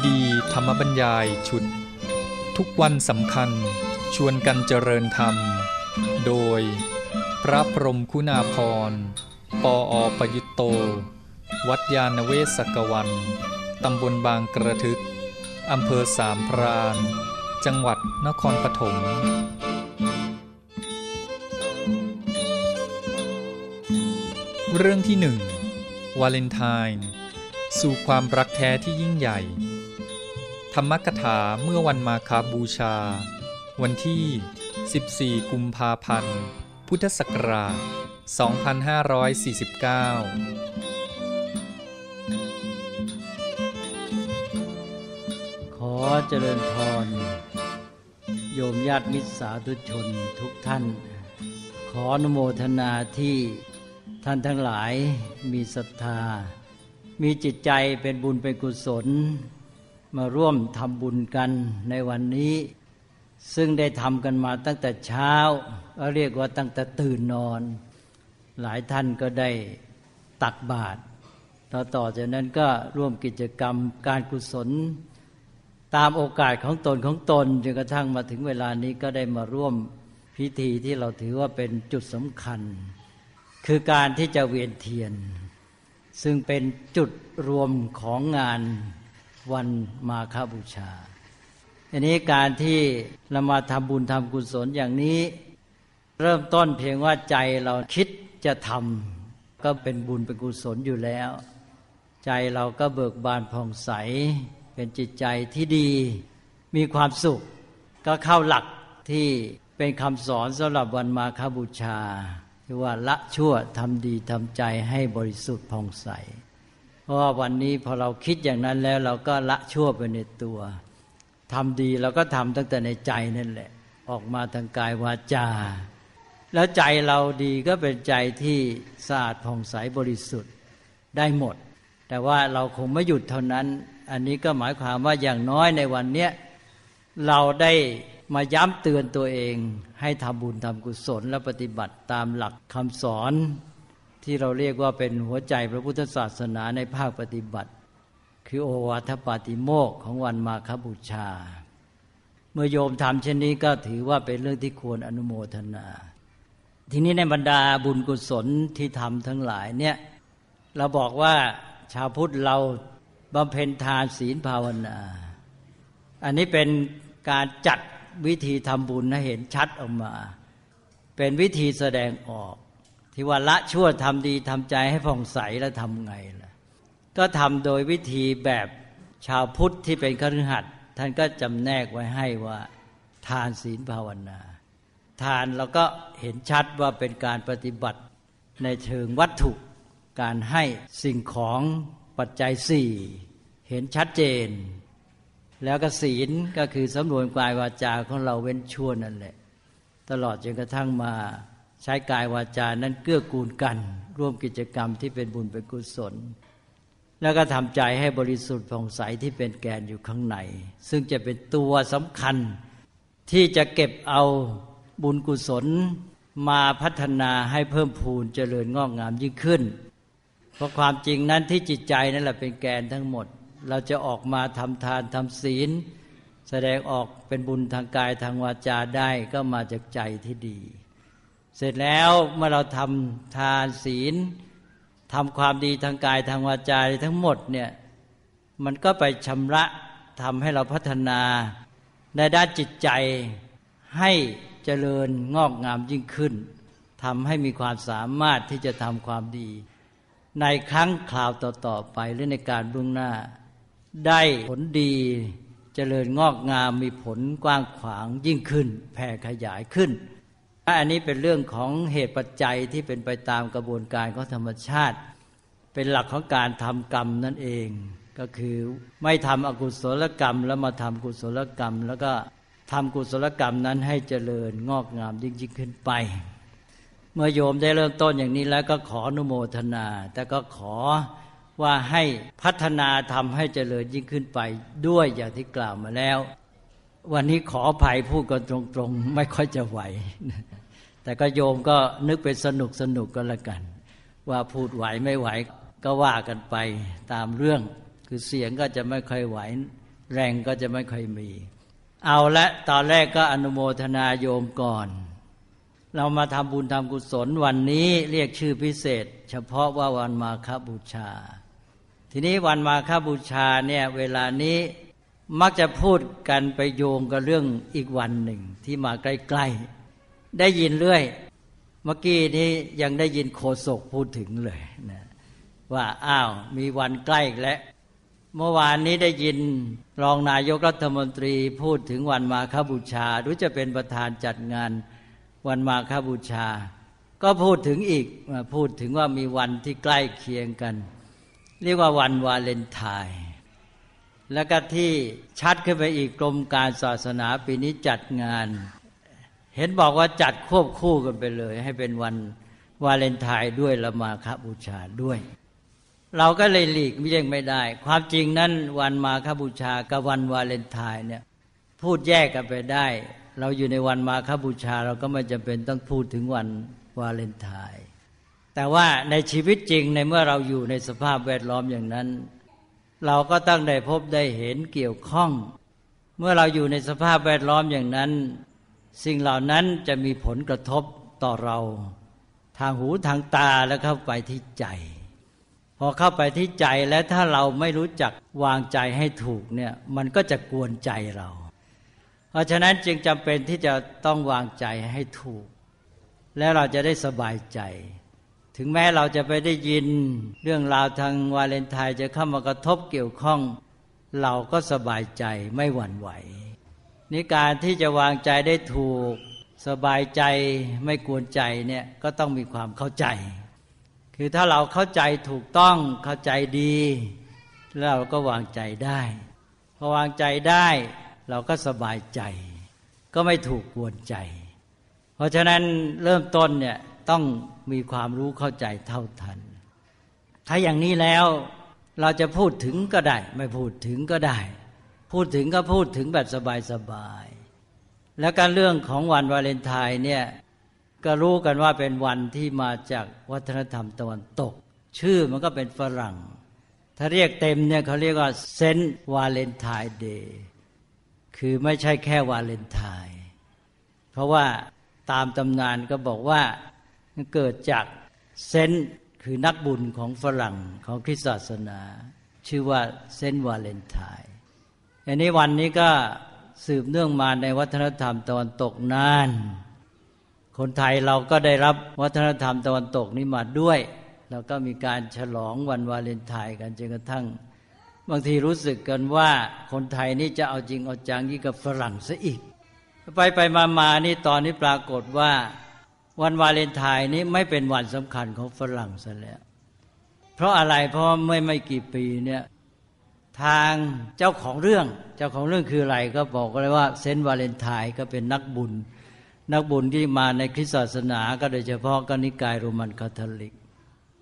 ซีดีธรรมบัญญายชุด ทุกวันสำคัญชวนกันเจริญธรรม โดย พระพรมคุณาพร ปออประยุตโต วัดยาณเวศกวัน ตำบลบางกระทึก อำเภอสามพราน จังหวัดนครปฐมเรื่องที่หนึ่งวาเลนไทน์สู่ความรักแท้ที่ยิ่งใหญ่ ธรรมกถาเมื่อวันมาคาบูชา วันที่ 14 กุมภาพันธ์ พุทธศักราช 2549 ขอเจริญพร โยมญาติมิตรสาธุชนทุกท่าน ขออนุโมทนาที่ท่านทั้งหลายมีศรัทธา มีจิตใจเป็นบุญเป็นกุศล มาร่วมทำบุญกันในวันนี้ ซึ่งได้ทำกันมาตั้งแต่เช้าเรียกว่าตั้งแต่ตื่นนอน หลายท่านก็ได้ตักบาตรต่อต่อจากนั้นก็ร่วมกิจกรรมการกุศล ตามโอกาสของตนของตนจนกระทั่งมาถึงเวลานี้ก็ได้มาร่วมพิธีที่เราถือว่าเป็นจุดสำคัญ คือการที่จะเวียนเทียน ซึ่งเป็นจุดรวมของงาน วันมาฆบูชาอันนี้การที่เรามาทำบุญทำกุศลอย่างนี้ เริ่มต้นเพียงว่าใจเราคิดจะทำก็เป็นบุญเป็นกุศลอยู่แล้ว ใจเราก็เบิกบานผ่องใส เป็นจิตใจที่ดี มีความสุข ก็เข้าหลักที่เป็นคำสอนสำหรับวันมาคบูชาที่ว่าละชั่วทำดีทำใจให้บริสุทธิ์ผ่องใส ราะว่าวันนี้พอเราคิดอย่างนั้นแล้วเราก็ละชั่วไปในตัวทำดีเราก็ทำตั้งแต่ในใจนั่นแหละ ออกมาทางกายวาจา แล้วใจเราดีก็เป็นใจที่สะอาดผ่องใสบริสุทธิ์ได้หมด แต่ว่าเราคงไม่หยุดเท่านั้น อันนี้ก็หมายความว่าอย่างน้อยในวันเนี้ยเราได้มาย้ำเตือนตัวเองให้ทำบุญทำกุศลและปฏิบัติตามหลักคำสอน ที่เราเรียกว่าเป็นหัวใจพระพุทธศาสนาในภาคปฏิบัติ คือโอวาทปาติโมกของวันมาคบูชา เมื่อโยมทำเช่นนี้ก็ถือว่าเป็นเรื่องที่ควรอนุโมทนา ทีนี้ในบรรดาบุญกุศลที่ทำทั้งหลายเนี่ยเราบอกว่าชาวพุทธเราบำเพ็ญทานศีลภาวนา อันนี้เป็นการจัดวิธีทำบุญให้เห็นชัดออกมา เป็นวิธีแสดงออก ที่ว่าละชั่วทำดีทำใจให้ผ่องใสแล้วทำไงล่ะก็ทำโดยวิธีแบบชาวพุทธที่เป็นคฤหัสถ์ท่านก็จำแนกไว้ให้ว่า ทานศีลภาวนา ทานเราก็เห็นชัดว่าเป็นการปฏิบัติในเชิงวัตถุการให้สิ่งของปัจจัยสี่เห็นชัดเจน แล้วก็ศีลก็คือสำนวนกายวาจาของเราเว้นชั่วนั่นแหละ ตลอดจนกระทั่งมา ใช้กายวาจานั้นเกื้อกูลกัน ร่วมกิจกรรมที่เป็นบุญเป็นกุศล แล้วก็ทำใจให้บริสุทธิ์ผ่องใสที่เป็นแกนอยู่ข้างใน ซึ่งจะเป็นตัวสำคัญ ที่จะเก็บเอาบุญกุศลมาพัฒนาให้เพิ่มพูนเจริญงอกงามยิ่งขึ้น เพราะความจริงนั้นที่จิตใจนั่นแหละเป็นแกนทั้งหมด เราจะออกมาทำทานทำศีล แสดงออกเป็นบุญทางกายทางวาจาได้ก็มาจากใจที่ดี เสร็จแล้วเมื่อเราทำทานศีลทำความดีทางกายทางวาจาทั้งหมดเนี่ยมันก็ไปชำระทำให้เราพัฒนาในด้านจิตใจให้เจริญงอกงามยิ่งขึ้นทำให้มีความสามารถที่จะทำความดี ในครั้งคราวต่อๆไปหรือในการเบื้องหน้า ได้ผลดีเจริญงอกงามมีผลกว้างขวางยิ่งขึ้น แผ่ขยายขึ้น อันนี้เป็นเรื่องของเหตุปัจจัยที่เป็นไปตามกระบวนการของธรรมชาติ เป็นหลักของการทำกรรมนั่นเอง ก็คือไม่ทำอกุศลกรรม แล้วมาทำกุศลกรรม แล้วก็ทำกุศลกรรมนั้นให้เจริญงอกงามยิ่งยิ่งขึ้นไป เมื่อโยมได้เริ่มต้นอย่างนี้แล้วก็ขออนุโมทนา แต่ก็ขอว่าให้พัฒนาทำให้เจริญยิ่งขึ้นไปด้วยอย่างที่กล่าวมาแล้ว วันนี้ขออภัยพูดกันตรงๆ ไม่ค่อยจะไหว แต่ก็โยมก็นึกเป็นสนุกสนุกก็แล้วกัน ว่าพูดไหวไม่ไหวก็ว่ากันไปตามเรื่อง คือเสียงก็จะไม่ค่อยไหว แรงก็จะไม่ค่อยมี เอาละตอนแรกก็อนุโมทนาโยมก่อน เรามาทำบุญทำกุศลวันนี้เรียกชื่อพิเศษ เฉพาะว่าวันมาคบูชา ทีนี้วันมาคบูชาเนี่ยเวลานี้มักจะพูดกันไปโยงกับเรื่องอีกวันหนึ่งที่มาใกล้ๆ ได้ยินเรื่อย เมื่อกี้นี้ยังได้ยินโคศกพูดถึงเลยนะว่าอ้าวมีวันใกล้แล้วเมื่อวานนี้ได้ยินรองนายกรัฐมนตรีพูดถึงวันมาคบูชาหรือจะเป็นประธานจัดงานวันมาคบูชา ก็พูดถึงอีกพูดถึงว่ามีวันที่ใกล้เคียงกัน เรียกว่าวันวาเลนไทน์แล้วก็ที่ชัดขึ้นไปอีกกรมการศาสนาปีนี้จัดงาน เห็นบอกว่าจัดควบคู่กันไปเลย ให้เป็นวันวาเลนไทน์ด้วยละมาคบูชาด้วย เราก็เลยหลีกไม่ยังไม่ได้ ความจริงนั้นวันมาคบูชากับวันวาเลนไทน์เนี่ยพูดแยกกันไปได้ เราอยู่ในวันมาคบูชา เราก็ไม่จำเป็นต้องพูดถึงวันวาเลนไทน์แต่ว่าในชีวิตจริงในเมื่อเราอยู่ในสภาพแวดล้อมอย่างนั้น เราก็ต้องได้พบได้เห็นเกี่ยวข้อง เมื่อเราอยู่ในสภาพแวดล้อมอย่างนั้น สิ่งเหล่านั้นจะมีผลกระทบต่อเรา ทางหูทางตาแล้วเข้าไปที่ใจ พอเข้าไปที่ใจแล้วถ้าเราไม่รู้จักวางใจให้ถูกเนี่ยมันก็จะกวนใจเรา เพราะฉะนั้นจึงจำเป็นที่จะต้องวางใจให้ถูก แล้วเราจะได้สบายใจ ถึงแม้เราจะไปได้ยินเรื่องราวทางวาเลนไทน์จะเข้ามากระทบเกี่ยวข้อง เราก็สบายใจไม่หวั่นไหว นี่การที่จะวางใจได้ถูกสบายใจไม่กวนใจเนี่ยก็ต้องมีความเข้าใจ คือถ้าเราเข้าใจถูกต้องเข้าใจดี เราก็วางใจได้พอวางใจได้เราก็สบายใจ ก็ไม่ถูกกวนใจ เพราะฉะนั้นเริ่มต้นเนี่ยต้องมีความรู้เข้าใจเท่าทัน ถ้าอย่างนี้แล้วเราจะพูดถึงก็ได้ ไม่พูดถึงก็ได้ พูดถึงก็พูดถึงแบบสบายๆ แล้วการเรื่องของวันวาเลนไทน์เนี่ยก็รู้กันว่าเป็นวันที่มาจากวัฒนธรรมตะวันตก ชื่อมันก็เป็นฝรั่ง ถ้าเรียกเต็มเนี่ยเขาเรียกว่า Saint Valentine's Day คือไม่ใช่แค่วาเลนไทน์เพราะว่าตามตำนานก็บอกว่าเกิดจากเซนต์คือนักบุญของฝรั่งของคริสตศาสนา ชื่อว่าเซนต์วาเลนไทน์ อันนี้วันนี้ก็สืบเนื่องมาในวัฒนธรรมตะวันตกนาน คนไทยเราก็ได้รับวัฒนธรรมตะวันตกนี้มาด้วย แล้วก็มีการฉลองวันวาเลนไทน์กันจนกระทั่ง บางทีรู้สึกกันว่าคนไทยนี่จะเอาจริงเอาจังยิ่งกับฝรั่งซะอีก ไปไปมามานี่ตอนนี้ปรากฏว่า วันวาเลนไทน์นี้ไม่เป็นวันสำคัญของฝรั่งซะแล้ว เพราะอะไรเพราะไม่ไม่กี่ปีเนี่ย ทางเจ้าของเรื่อง เจ้าของเรื่องคืออะไรก็บอกเลยว่าเซนต์วาเลนไทน์ก็เป็นนักบุญ นักบุญที่มาในคริสตศาสนาก็โดยเฉพาะก็นิกายโรมันคาทอลิก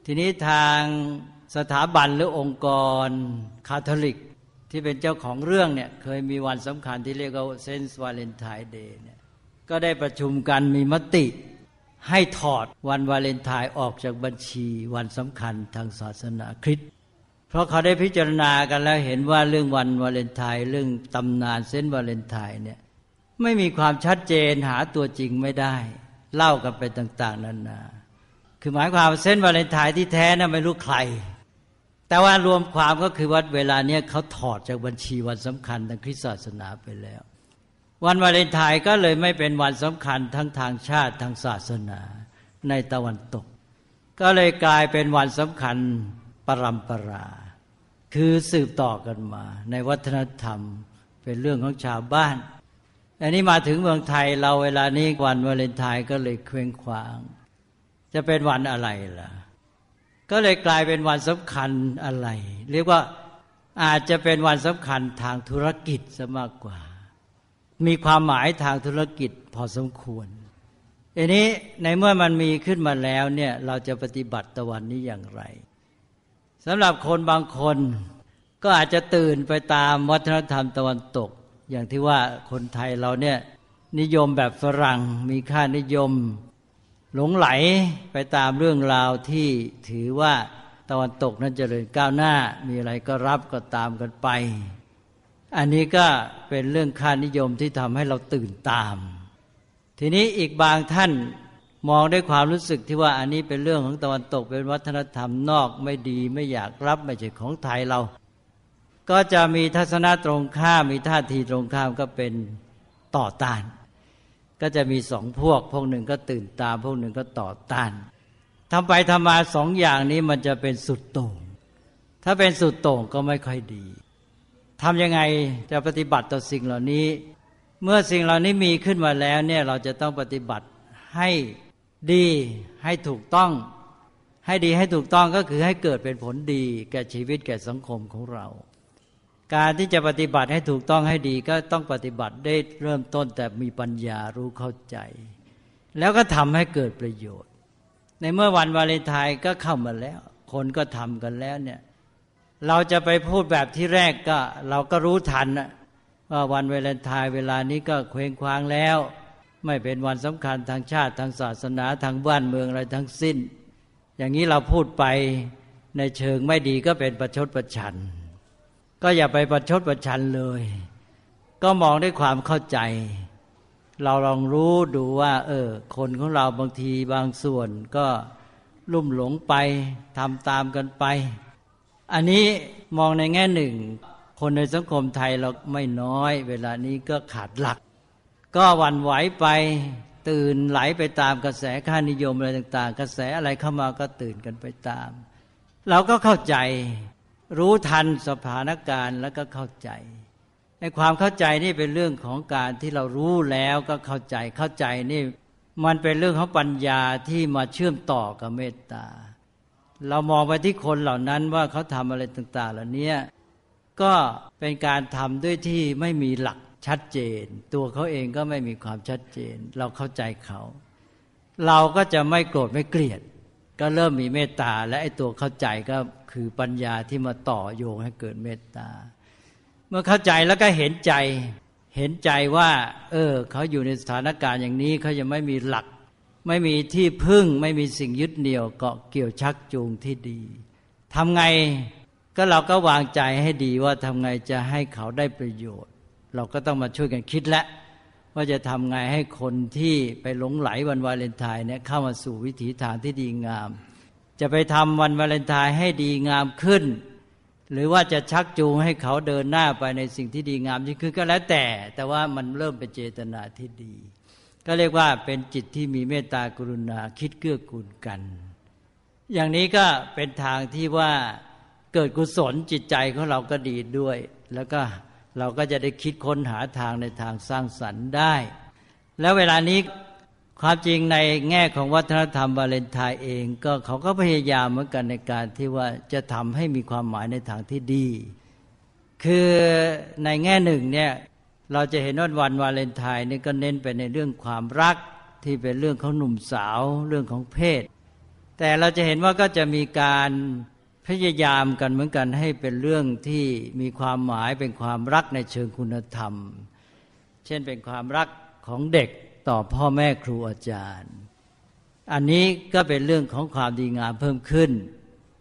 ทีนี้ทางสถาบันหรือองค์กรคาทอลิกที่เป็นเจ้าของเรื่องเนี่ยเคยมีวันสำคัญที่เรียกว่า Saint Valentine's Day เนี่ยก็ได้ประชุมกันมีมติ ให้ถอดวันวาเลนไทน์ออกจากบัญชีวันสำคัญทางศาสนาคริสต์ เพราะเขาได้พิจารณากันแล้วเห็นว่าเรื่องวันวาเลนไทน์เรื่องตำนานเส้นวาเลนไทน์เนี่ยไม่มีความชัดเจนหาตัวจริงไม่ได้ เล่ากันไปต่าง ๆนานา คือหมายความเส้นวาเลนไทน์ที่แท้นะ่ะไม่รู้ใคร แต่ว่ารวมความก็คือว่าเวลาเนี้ยเขาถอดจากบัญชีวันสำคัญทางคริสตศาสนาไปแล้ว วันวาเลนไทน์ก็เลยไม่เป็นวันสำคัญทั้งทางชาติทางศาสนาในตะวันตก ก็เลยกลายเป็นวันสำคัญ ปรำปรา คือสืบต่อกันมา ในวัฒนธรรมเป็นเรื่องของชาวบ้าน อันนี้มาถึงเมืองไทยเราเวลานี้วันวาเลนไทน์ก็เลยเคว้งคว้าง จะเป็นวันอะไรล่ะ ก็เลยกลายเป็นวันสำคัญอะไร เรียกว่าอาจจะเป็นวันสำคัญทางธุรกิจซะมากกว่า มีความหมายทางธุรกิจพอสมควรอันนี้ในเมื่อมันมีขึ้นมาแล้วเนี่ยเราจะปฏิบัติตะวันนี้อย่างไร สำหรับคนบางคนก็อาจจะตื่นไปตามวัฒนธรรมตะวันตก อย่างที่ว่าคนไทยเราเนี่ยนิยมแบบฝรั่งมีค่านิยม หลงไหลไปตามเรื่องราวที่ถือว่าตะวันตกนั้นจเจริญก้าวหน้ามีอะไรก็รับก็ตามกันไป อันนี้ก็เป็นเรื่องค่านิยมที่ทำให้เราตื่นตาม ทีนี้อีกบางท่าน มองด้วยความรู้สึกที่ว่าอันนี้เป็นเรื่องของตะวันตกเป็นวัฒนธรรมนอกไม่ดีไม่อยากรับไม่ใช่ของไทยเรา ก็จะมีทัศนะตรงข้ามมีท่าทีตรงข้ามก็เป็นต่อต้าน ก็จะมีสองพวก พวกหนึ่งก็ตื่นตามพวกหนึ่งก็ต่อต้านทำไปทำมาสองอย่างนี้มันจะเป็นสุดโต่ง ถ้าเป็นสุดโต่งก็ไม่ค่อยดีทำยังไงจะปฏิบัติต่อสิ่งเหล่านี้ เมื่อสิ่งเหล่านี้มีขึ้นมาแล้วเนี่ยเราจะต้องปฏิบัติให้ ดีให้ถูกต้อง ให้ดีให้ถูกต้องก็คือให้เกิดเป็นผลดีแก่ชีวิตแก่สังคมของเรา การที่จะปฏิบัติให้ถูกต้องให้ดีก็ต้องปฏิบัติได้เริ่มต้นแต่มีปัญญารู้เข้าใจ แล้วก็ทำให้เกิดประโยชน์ ในเมื่อวันวาเลนไทน์ก็เข้ามาแล้ว คนก็ทำกันแล้วเนี่ยเราจะไปพูดแบบที่แรกก็ เราก็รู้ทันว่าวันวาเลนไทน์เวลานี้ก็เคว้งคว้างแล้ว ไม่เป็นวันสำคัญทางชาติทางศาสนาทางบ้านเมืองอะไรทั้งสิ้น อย่างนี้เราพูดไปในเชิงไม่ดีก็เป็นประชดประชัน ก็อย่าไปประชดประชันเลย ก็มองด้วยความเข้าใจ เราลองรู้ดูว่า เออ คนของเราบางทีบางส่วนก็ลุ่มหลงไปทำตามกันไป อันนี้มองในแง่หนึ่ง คนในสังคมไทยเราไม่น้อย เวลานี้ก็ขาดหลัก ก็วันไหวไปตื่นไหลไปตามกระแสค่านิยมอะไรต่าง ๆ กระแสอะไรเข้ามาก็ตื่นกันไปตาม เราก็เข้าใจรู้ทันสถานการณ์แล้วก็เข้าใจ ในความเข้าใจนี่เป็นเรื่องของการที่เรารู้แล้วก็เข้าใจเข้าใจนี่มันเป็นเรื่องของปัญญาที่มาเชื่อมต่อกับเมตตา เรามองไปที่คนเหล่านั้นว่าเขาทำอะไรต่าง ๆ เหล่านี้ก็เป็นการทำด้วยที่ไม่มีหลัก ชัดเจน ตัวเขาเองก็ไม่มีความชัดเจน เราเข้าใจเขา เราก็จะไม่โกรธไม่เกลียด ก็เริ่มมีเมตตา และไอ้ตัวเข้าใจก็คือปัญญาที่มาต่อโยงให้เกิดเมตตา เมื่อเข้าใจแล้วก็เห็นใจ เห็นใจว่า เออ เขาอยู่ในสถานการณ์อย่างนี้เขายังไม่มีหลัก ไม่มีที่พึ่ง ไม่มีสิ่งยึดเหนี่ยวเกาะเกี่ยวชักจูงที่ดีทำไงก็เราก็วางใจให้ดีว่าทำไงจะให้เขาได้ประโยชน์ เราก็ต้องมาช่วยกันคิดแล้วว่าจะทำไงให้คนที่ไปหลงไหลวันวาเลนไทน์เนี่ยเข้ามาสู่วิถีทางที่ดีงาม จะไปทำวันวาเลนไทน์ให้ดีงามขึ้น หรือว่าจะชักจูงให้เขาเดินหน้าไปในสิ่งที่ดีงามยิ่งขึ้นก็แล้วแต่ แต่ว่ามันเริ่มเป็นเจตนาที่ดี ก็เรียกว่าเป็นจิตที่มีเมตตากรุณาคิดเกื้อกูลกัน อย่างนี้ก็เป็นทางที่ว่าเกิดกุศลจิตใจของเราก็ดีด้วย แล้วก็ เราก็จะได้คิดค้นหาทางในทางสร้างสรรค์ได้ แล้วเวลานี้ความจริงในแง่ของวัฒนธรรมวาเลนไทน์เอง ก็เขาก็พยายามเหมือนกันในการที่ว่าจะทำให้มีความหมายในทางที่ดี คือในแง่หนึ่งเนี่ยเราจะเห็นว่าวันวาเลนไทน์นี่ก็เน้นไปในเรื่องความรักที่เป็นเรื่องของหนุ่มสาวเรื่องของเพศ แต่เราจะเห็นว่าก็จะมีการ พยายามกันเหมือนกันให้เป็นเรื่องที่มีความหมายเป็นความรักในเชิงคุณธรรม เช่นเป็นความรักของเด็กต่อพ่อแม่ครูอาจารย์ อันนี้ก็เป็นเรื่องของความดีงามเพิ่มขึ้น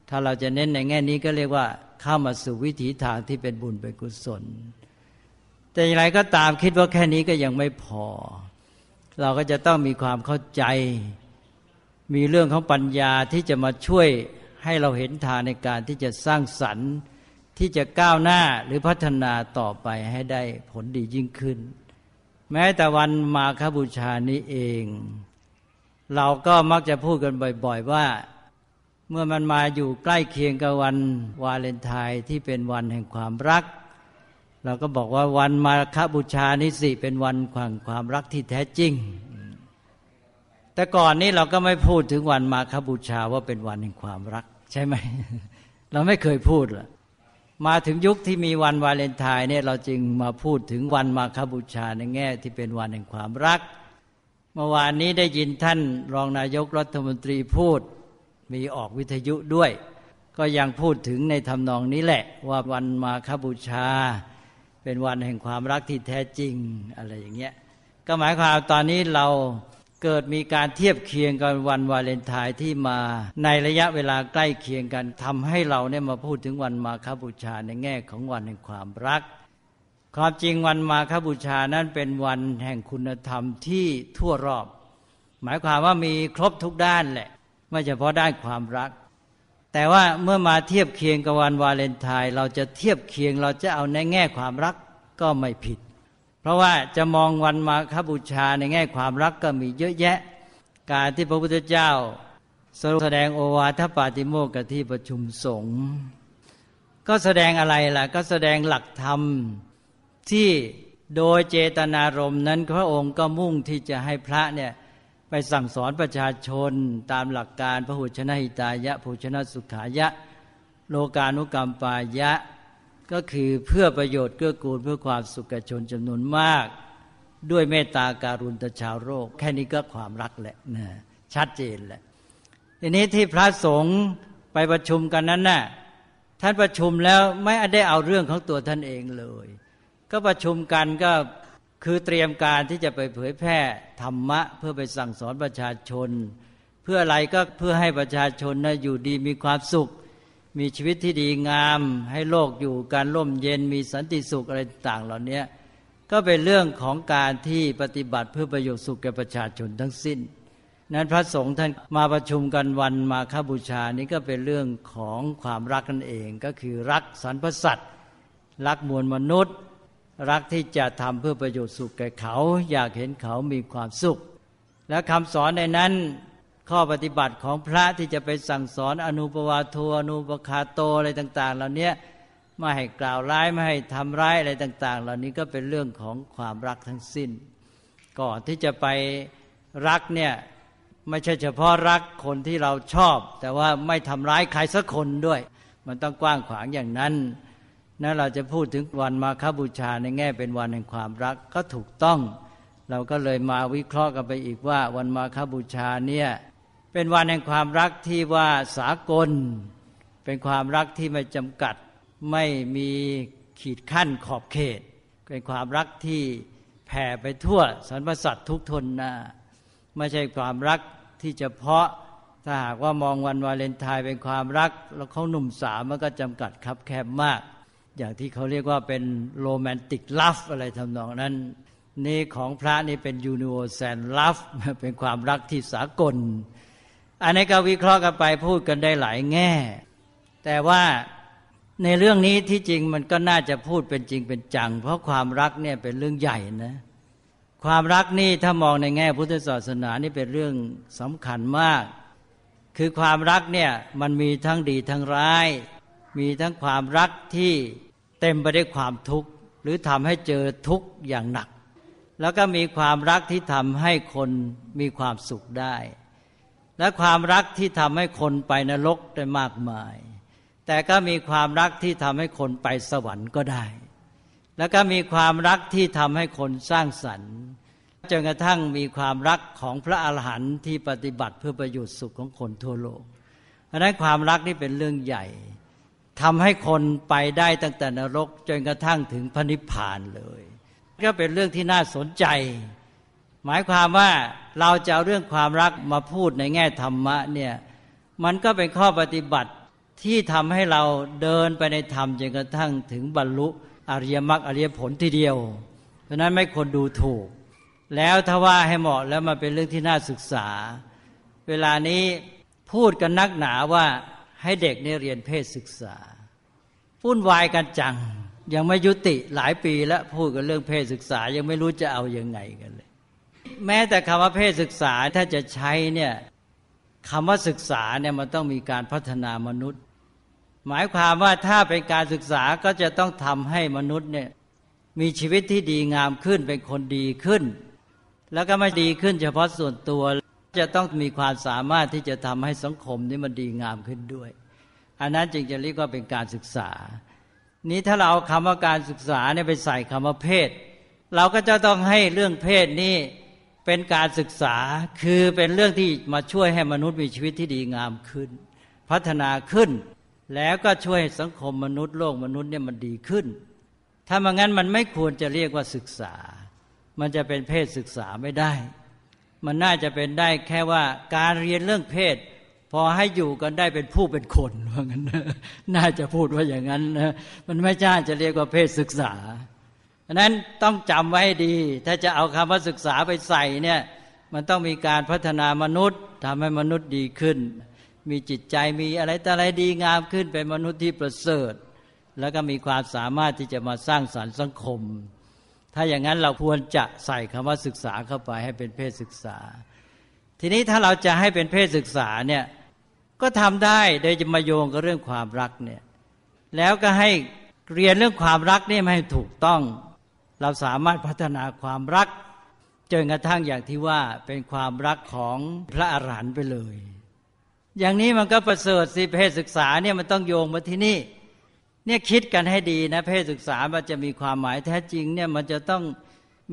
ถ้าเราจะเน้นในแง่นี้ก็เรียกว่าเข้ามาสู่วิถีทางที่เป็นบุญเป็นกุศล แต่อย่างไรก็ตามคิดว่าแค่นี้ก็ยังไม่พอ เราก็จะต้องมีความเข้าใจ มีเรื่องของปัญญาที่จะมาช่วย ให้เราเห็นทางในการที่จะสร้างสรรค์ที่จะก้าวหน้าหรือพัฒนาต่อไปให้ได้ผลดียิ่งขึ้น แม้แต่วันมาคบูชานี้เอง เราก็มักจะพูดกันบ่อย ๆ ว่าเมื่อมันมาอยู่ใกล้เคียงกับวันวาเลนไทน์ที่เป็นวันแห่งความรัก เราก็บอกว่าวันมาคบูชานิสิเป็นวันความความรักที่แท้จริง แต่ก่อนนี้เราก็ไม่พูดถึงวันมาคบูชาว่าเป็นวันแห่งความรัก ใช่ไหม เราไม่เคยพูดละมาถึงยุคที่มีวันวาเลนไทน์เนี่ยเราจึงมาพูดถึงวันมาคบูชาในแง่ที่เป็นวันแห่งความรัก เมื่อวานนี้ได้ยินท่านรองนายกรัฐมนตรีพูด มีออกวิทยุด้วย ก็ยังพูดถึงในทำนองนี้แหละ ว่าวันมาคบูชา เป็นวันแห่งความรักที่แท้จริงอะไรอย่างเงี้ยก็หมายความตอนนี้เรา เกิดมีการเทียบเคียงกันวันวาเลนไทน์ที่มา ในระยะเวลาใกล้เคียงกันทำให้เราเนี่ยมาพูดถึงวันมาคบูชาในแง่ของวันแห่งความรัก ความจริงวันมาคบูชานั้นเป็นวันแห่งคุณธรรมที่ทั่วรอบ หมายความว่ามีครบทุกด้านแหละไม่เฉพาะด้านความรัก แต่ว่าเมื่อมาเทียบเคียงกับวันวาเลนไทน์เราจะเทียบเคียงเราจะเอาในแง่ความรักก็ไม่ผิด ราะว่าจะมองวันมาคบูชาในแง่ความรักก็มีเยอะแยะ การที่พระพุทธเจ้าแสดงโอวาทปาติโมกข์ที่ประชุมสงฆ์ก็แสดงอะไรล่ะ ก็แสดงหลักธรรมที่โดยเจตนารมณ์นั้นพระองค์ก็มุ่งที่จะให้พระเนี่ยไปสั่งสอนประชาชนตามหลักการพระหุชนะหิตายะภูชนะสุขายะ โลกานุกรรมปายะ ก็คือเพื่อประโยชน์เกื้อกูลเพื่อความสุขชนจำนวนมาก ด้วยเมตตาการุณต่อชาวโลกแค่นี้ก็ความรักแหละนะชัดเจนแหละทีนี้ที่พระสงฆ์ไปประชุมกันนั้นน่ะท่านประชุมแล้วไม่ได้เอาเรื่องของตัวท่านเองเลย ก็ประชุมกันก็คือเตรียมการที่จะไปเผยแพร่ธรรมะ เพื่อไปสั่งสอนประชาชน เพื่ออะไรก็เพื่อให้ประชาชนนะอยู่ดีมีความสุข มีชีวิตที่ดีงาม ให้โลกอยู่การร่มเย็นมีสันติสุขอะไรต่างเหล่านี้ก็เป็นเรื่องของการที่ปฏิบัติเพื่อประโยชน์สุขแก่ประชาชนทั้งสิ้น นั้นพระสงฆ์ท่านมาประชุมกันวันมาคบูชานี้ก็เป็นเรื่องของความรักนั่นเองก็คือรักสรรพสัตว์รักมวลมนุษย์ รักที่จะทำเพื่อประโยชน์สุขแก่เขา อยากเห็นเขามีความสุข และคำสอนในนั้น ข้อปฏิบัติของพระที่จะไปสั่งสอนอนุปวาทอนุปคาโตอะไรต่าง ๆ เหล่านี้ไม่ให้กล่าวร้ายไม่ให้ทำร้ายอะไรต่าง ๆ เหล่านี้ก็เป็นเรื่องของความรักทั้งสิ้น ก่อนที่จะไปรักเนี่ยไม่ใช่เฉพาะรักคนที่เราชอบ แต่ว่าไม่ทำร้ายใครสักคนด้วย มันต้องกว้างขวางอย่างนั้นนะเราจะพูดถึงวันมาคบูชาในแง่เป็นวันแห่งความรักก็ถูกต้อง เราก็เลยมาวิเคราะห์กันไปอีกว่า วันมาคบูชาเนี่ย เป็นวันแห่งความรักที่ว่าสากล เป็นความรักที่ไม่จำกัด ไม่มีขีดขั้นขอบเขต เป็นความรักที่แผ่ไปทั่วสรรพสัตว์ทุกทนนาไม่ใช่ความรักที่เฉพาะถ้าหากว่ามองวันวาเลนไทน์เป็นความรัก แล้วเขาหนุ่มสาวมันก็จำกัดคับแคบมาก อย่างที่เขาเรียกว่าเป็นโรแมนติกลัฟอะไรทำนองนั้นนี่ของพระนี่เป็นยูนิเวอร์แซลลัฟเป็นความรักที่สากล อันนี้ก็วิเคราะห์กันไปพูดกันได้หลายแง่ แต่ว่าในเรื่องนี้ที่จริงมันก็น่าจะพูดเป็นจริงเป็นจัง เพราะความรักเนี่ยเป็นเรื่องใหญ่นะ ความรักนี่ถ้ามองในแง่พุทธศาสนานี่เป็นเรื่องสำคัญมาก คือความรักเนี่ยมันมีทั้งดีทั้งร้าย มีทั้งความรักที่เต็มไปด้วยความทุกข์หรือทำให้เจอทุกข์อย่างหนัก แล้วก็มีความรักที่ทำให้คนมีความสุขได้ และความรักที่ทำให้คนไปนรกได้มากมาย แต่ก็มีความรักที่ทำให้คนไปสวรรค์ก็ได้ แล้วก็มีความรักที่ทำให้คนสร้างสรรค์จนกระทั่งมีความรักของพระอาหารหันต์ที่ปฏิบัติเพื่อประโยชน์สุขของคนทั่วโลกเพราะนั้นความรักนี่เป็นเรื่องใหญ่ทำให้คนไปได้ตั้งแต่นรกจนกระทั่งถึงพระนิพพานเลย ก็เป็นเรื่องที่น่าสนใจ หมายความว่าเราจะเอาเรื่องความรักมาพูดในแง่ธรรมะเนี่ยมันก็เป็นข้อปฏิบัติที่ทำให้เราเดินไปในธรรมจนกระทั่งถึงบรรลุอริยมรรคอริยผลทีเดียวเพราะนั้นไม่ควรดูถูก แล้วถ้าว่าให้เหมาะแล้วมาเป็นเรื่องที่น่าศึกษา เวลานี้พูดกันนักหนาว่าให้เด็กเนี่ยเรียนเพศศึกษาวุ่นวายกันจัง ยังไม่ยุติหลายปีแล้วพูดกันเรื่องเพศศึกษายังไม่รู้จะเอาอยัางไงกัน แม้แต่คำว่าเพศศึกษาถ้าจะใช้เนี่ยคำว่าศึกษาเนี่ยมันต้องมีการพัฒนามนุษย์ หมายความว่าถ้าเป็นการศึกษาก็จะต้องทำให้มนุษย์เนี่ยมีชีวิตที่ดีงามขึ้นเป็นคนดีขึ้น แล้วก็ไม่ดีขึ้น เฉพาะส่วนตัวจะต้องมีความสามารถที่จะทำให้สังคมนี้มันดีงามขึ้นด้วย อันนั้นจึงจะเรียกว่าเป็นการศึกษา นี้ถ้าเราเอาคำว่าการศึกษาเนี่ยไปใส่คำว่าเพศ เราก็จะต้องให้เรื่องเพศนี้ เป็นการศึกษาคือเป็นเรื่องที่มาช่วยให้มนุษย์มีชีวิตที่ดีงามขึ้น พัฒนาขึ้น แล้วก็ช่วยสังคมมนุษย์โลกมนุษย์เนี่ยมันดีขึ้น ถ้ามางั้นมันไม่ควรจะเรียกว่าศึกษา มันจะเป็นเพศศึกษาไม่ได้ มันน่าจะเป็นได้แค่ว่าการเรียนเรื่องเพศ พอให้อยู่กันได้เป็นผู้เป็นคนว่างั้นน่าจะพูดว่าอย่างนั้นนะมันไม่ใช่จะเรียกว่าเพศศึกษา อันนั้นต้องจำไว้ดี ถ้าจะเอาคำว่าศึกษาไปใส่เนี่ยมันต้องมีการพัฒนามนุษย์ทำให้มนุษย์ดีขึ้น มีจิตใจมีอะไรแต่อะไรดีงามขึ้นเป็นมนุษย์ที่ประเสริฐ แล้วก็มีความสามารถที่จะมาสร้างสรรค์สังคม ถ้าอย่างนั้นเราควรจะใส่คำว่าศึกษาเข้าไปให้เป็นเพศศึกษา ทีนี้ถ้าเราจะให้เป็นเพศศึกษาเนี่ยก็ทำได้โดยจะมาโยงกับเรื่องความรักเนี่ยแล้วก็ให้เรียนเรื่องความรักนี่ให้ถูกต้อง เราสามารถพัฒนาความรักจนกระทั่งอย่างที่ว่าเป็นความรักของพระอรหันต์ไปเลย อย่างนี้มันก็ประเสริฐสิเพศศึกษาเนี่ยมันต้องโยงมาที่นี่เนี่ยคิดกันให้ดีนะเพศศึกษามันจะมีความหมายแท้จริงเนี่ยมันจะต้อง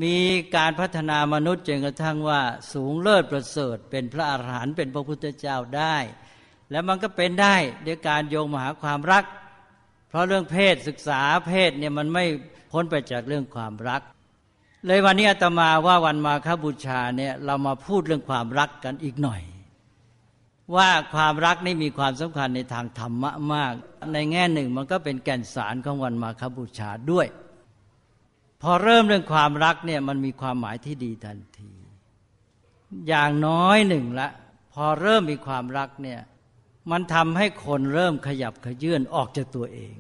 มีการพัฒนามนุษย์จนกระทั่งว่าสูงเลิศประเสริฐ เป็นพระอรหันต์เป็นพระพุทธเจ้าได้ แล้วมันก็เป็นได้ด้วยการโยงมาหาความรัก เพราะเรื่องเพศศึกษาเพศเนี่ยมันไม่ พ้นไปจากเรื่องความรัก เลยวันนี้อาตมาว่าวันมาคบูชาเนี่ยเรามาพูดเรื่องความรักกันอีกหน่อย ว่าความรักนี่มีความสำคัญในทางธรรมะมาก ในแง่หนึ่งมันก็เป็นแก่นสารของวันมาคบูชาด้วย พอเริ่มเรื่องความรักเนี่ยมันมีความหมายที่ดีทันที อย่างน้อยหนึ่งละพอเริ่มมีความรักเนี่ยมันทำให้คนเริ่มขยับขยื่นออกจากตัวเอง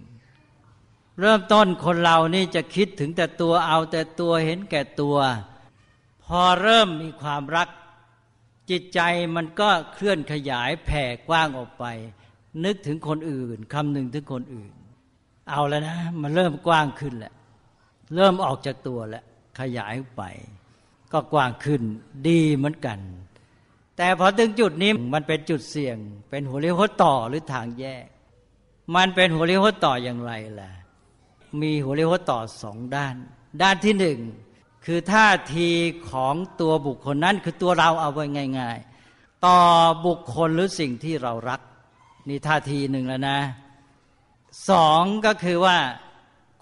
เริ่มต้นคนเรานี่จะคิดถึงแต่ตัวเอาแต่ตัวเห็นแก่ตัว พอเริ่มมีความรัก จิตใจมันก็เคลื่อนขยายแผ่กว้างออกไป นึกถึงคนอื่นคำหนึ่งถึงคนอื่น เอาแล้วนะ มันเริ่มกว้างขึ้นแหละเริ่มออกจากตัวแล้วขยายไป ก็กว้างขึ้นดีเหมือนกัน แต่พอถึงจุดนี้มันเป็นจุดเสี่ยง เป็นหัวเลี้ยวหัวต่อหรือทางแยก มันเป็นหัวเลี้ยวหัวต่ออย่างไรล่ะ มีหัวเลี้ยวหัวต่อสองด้าน ด้านที่หนึ่งคือท่าทีของตัวบุคคลนั้นคือตัวเราเอาไว้ง่าย ๆ ต่อบุคคลหรือสิ่งที่เรารัก นี่ท่าทีหนึ่งแล้วนะสองก็คือว่า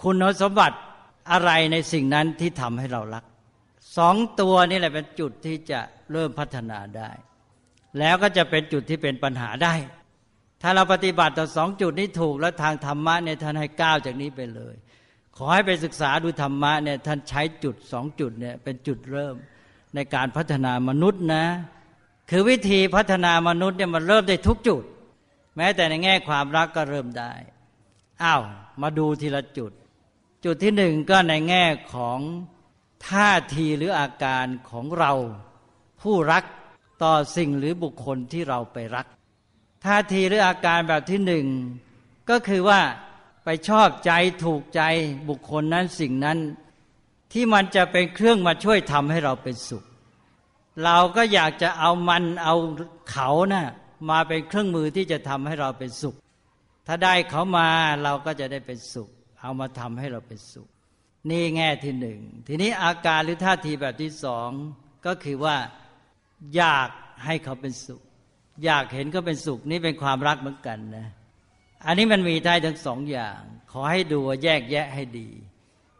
คุณสมบัติอะไรในสิ่งนั้นที่ทำให้เรารักสองตัวนี่แหละเป็นจุดที่จะเริ่มพัฒนาได้ แล้วก็จะเป็นจุดที่เป็นปัญหาได้ ถ้าเราปฏิบัติต่อสองจุดนี้ถูกแล้วทางธรรมะเนี่ยท่านให้ก้าวจากนี้ไปเลย ขอให้ไปศึกษาดูธรรมะเนี่ยท่านใช้จุดสองจุดเนี่ยเป็นจุดเริ่มในการพัฒนามนุษย์นะ คือวิธีพัฒนามนุษย์เนี่ยมันเริ่มได้ทุกจุด แม้แต่ในแง่ความรักก็เริ่มได้อ้าวมาดูทีละจุด จุดที่หนึ่งก็ในแง่ของท่าทีหรืออาการของเรา ผู้รักต่อสิ่งหรือบุคคลที่เราไปรัก ท่าทีหรืออาการแบบที่หนึ่งก็คือว่าไปชอบใจถูกใจบุคคลนั้นสิ่งนั้น ที่มันจะเป็นเครื่องมาช่วยทำให้เราเป็นสุข เราก็อยากจะเอามันเอาเขานะ่ะมาเป็นเครื่องมือที่จะทำให้เราเป็นสุข ถ้าได้เขามาเราก็จะได้เป็นสุข เอามาทำให้เราเป็นสุข นี่แง่ที่หนึ่งทีนี้อาการหรือท่าทีแบบที่สองก็คือว่า อยากให้เขาเป็นสุข อยากเห็นเขาเป็นสุขนี่เป็นความรักเหมือนกันนะ อันนี้มันมีได้ทั้งสองอย่าง ขอให้ดูแยกแยะให้ดี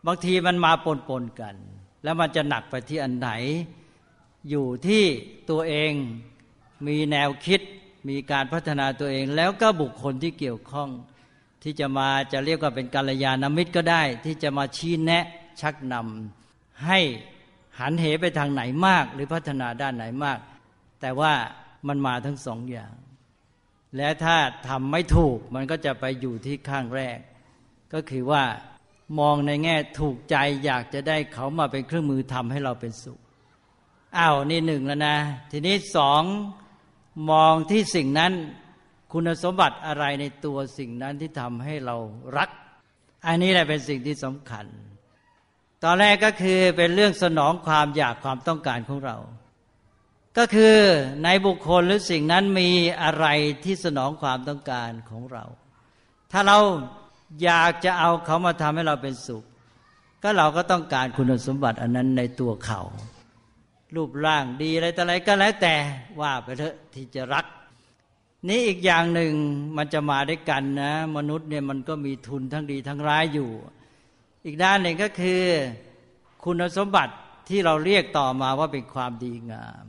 บางทีมันมาปนปนกัน แล้วมันจะหนักไปที่อันไหน อยู่ที่ตัวเองมีแนวคิดมีการพัฒนาตัวเอง แล้วก็บุคคลที่เกี่ยวข้อง ที่จะมาจะเรียกว่าเป็นกาลยานามิตรก็ได้ ที่จะมาชี้แนะชักนำให้หันเหไปทางไหนมาก หรือพัฒนาด้านไหนมาก แต่ว่า มันมาทั้งสองอย่าง และถ้าทำไม่ถูกมันก็จะไปอยู่ที่ข้างแรก ก็คือว่ามองในแง่ถูกใจอยากจะได้เขามาเป็นเครื่องมือทำให้เราเป็นสุขอ้าวนี่หนึ่งแล้วนะ ทีนี้สองมองที่สิ่งนั้นคุณสมบัติอะไรในตัวสิ่งนั้นที่ทำให้เรารัก อันนี้แหละเป็นสิ่งที่สำคัญ ตอนแรกก็คือเป็นเรื่องสนองความอยากความต้องการของเรา ก็คือในบุคคลหรือสิ่งนั้นมีอะไรที่สนองความต้องการของเรา ถ้าเราอยากจะเอาเขามาทำให้เราเป็นสุข ก็เราก็ต้องการคุณสมบัติอันนั้นในตัวเขา รูปร่างดีอะไรแต่อะไรก็แล้วแต่ว่าไปเถอะที่จะรัก นี่อีกอย่างหนึ่งมันจะมาด้วยกันนะ มนุษย์เนี่ยมันก็มีทุนทั้งดีทั้งร้ายอยู่ อีกด้านหนึ่งก็คือ คุณสมบัติที่เราเรียกต่อมาว่าเป็นความดีงาม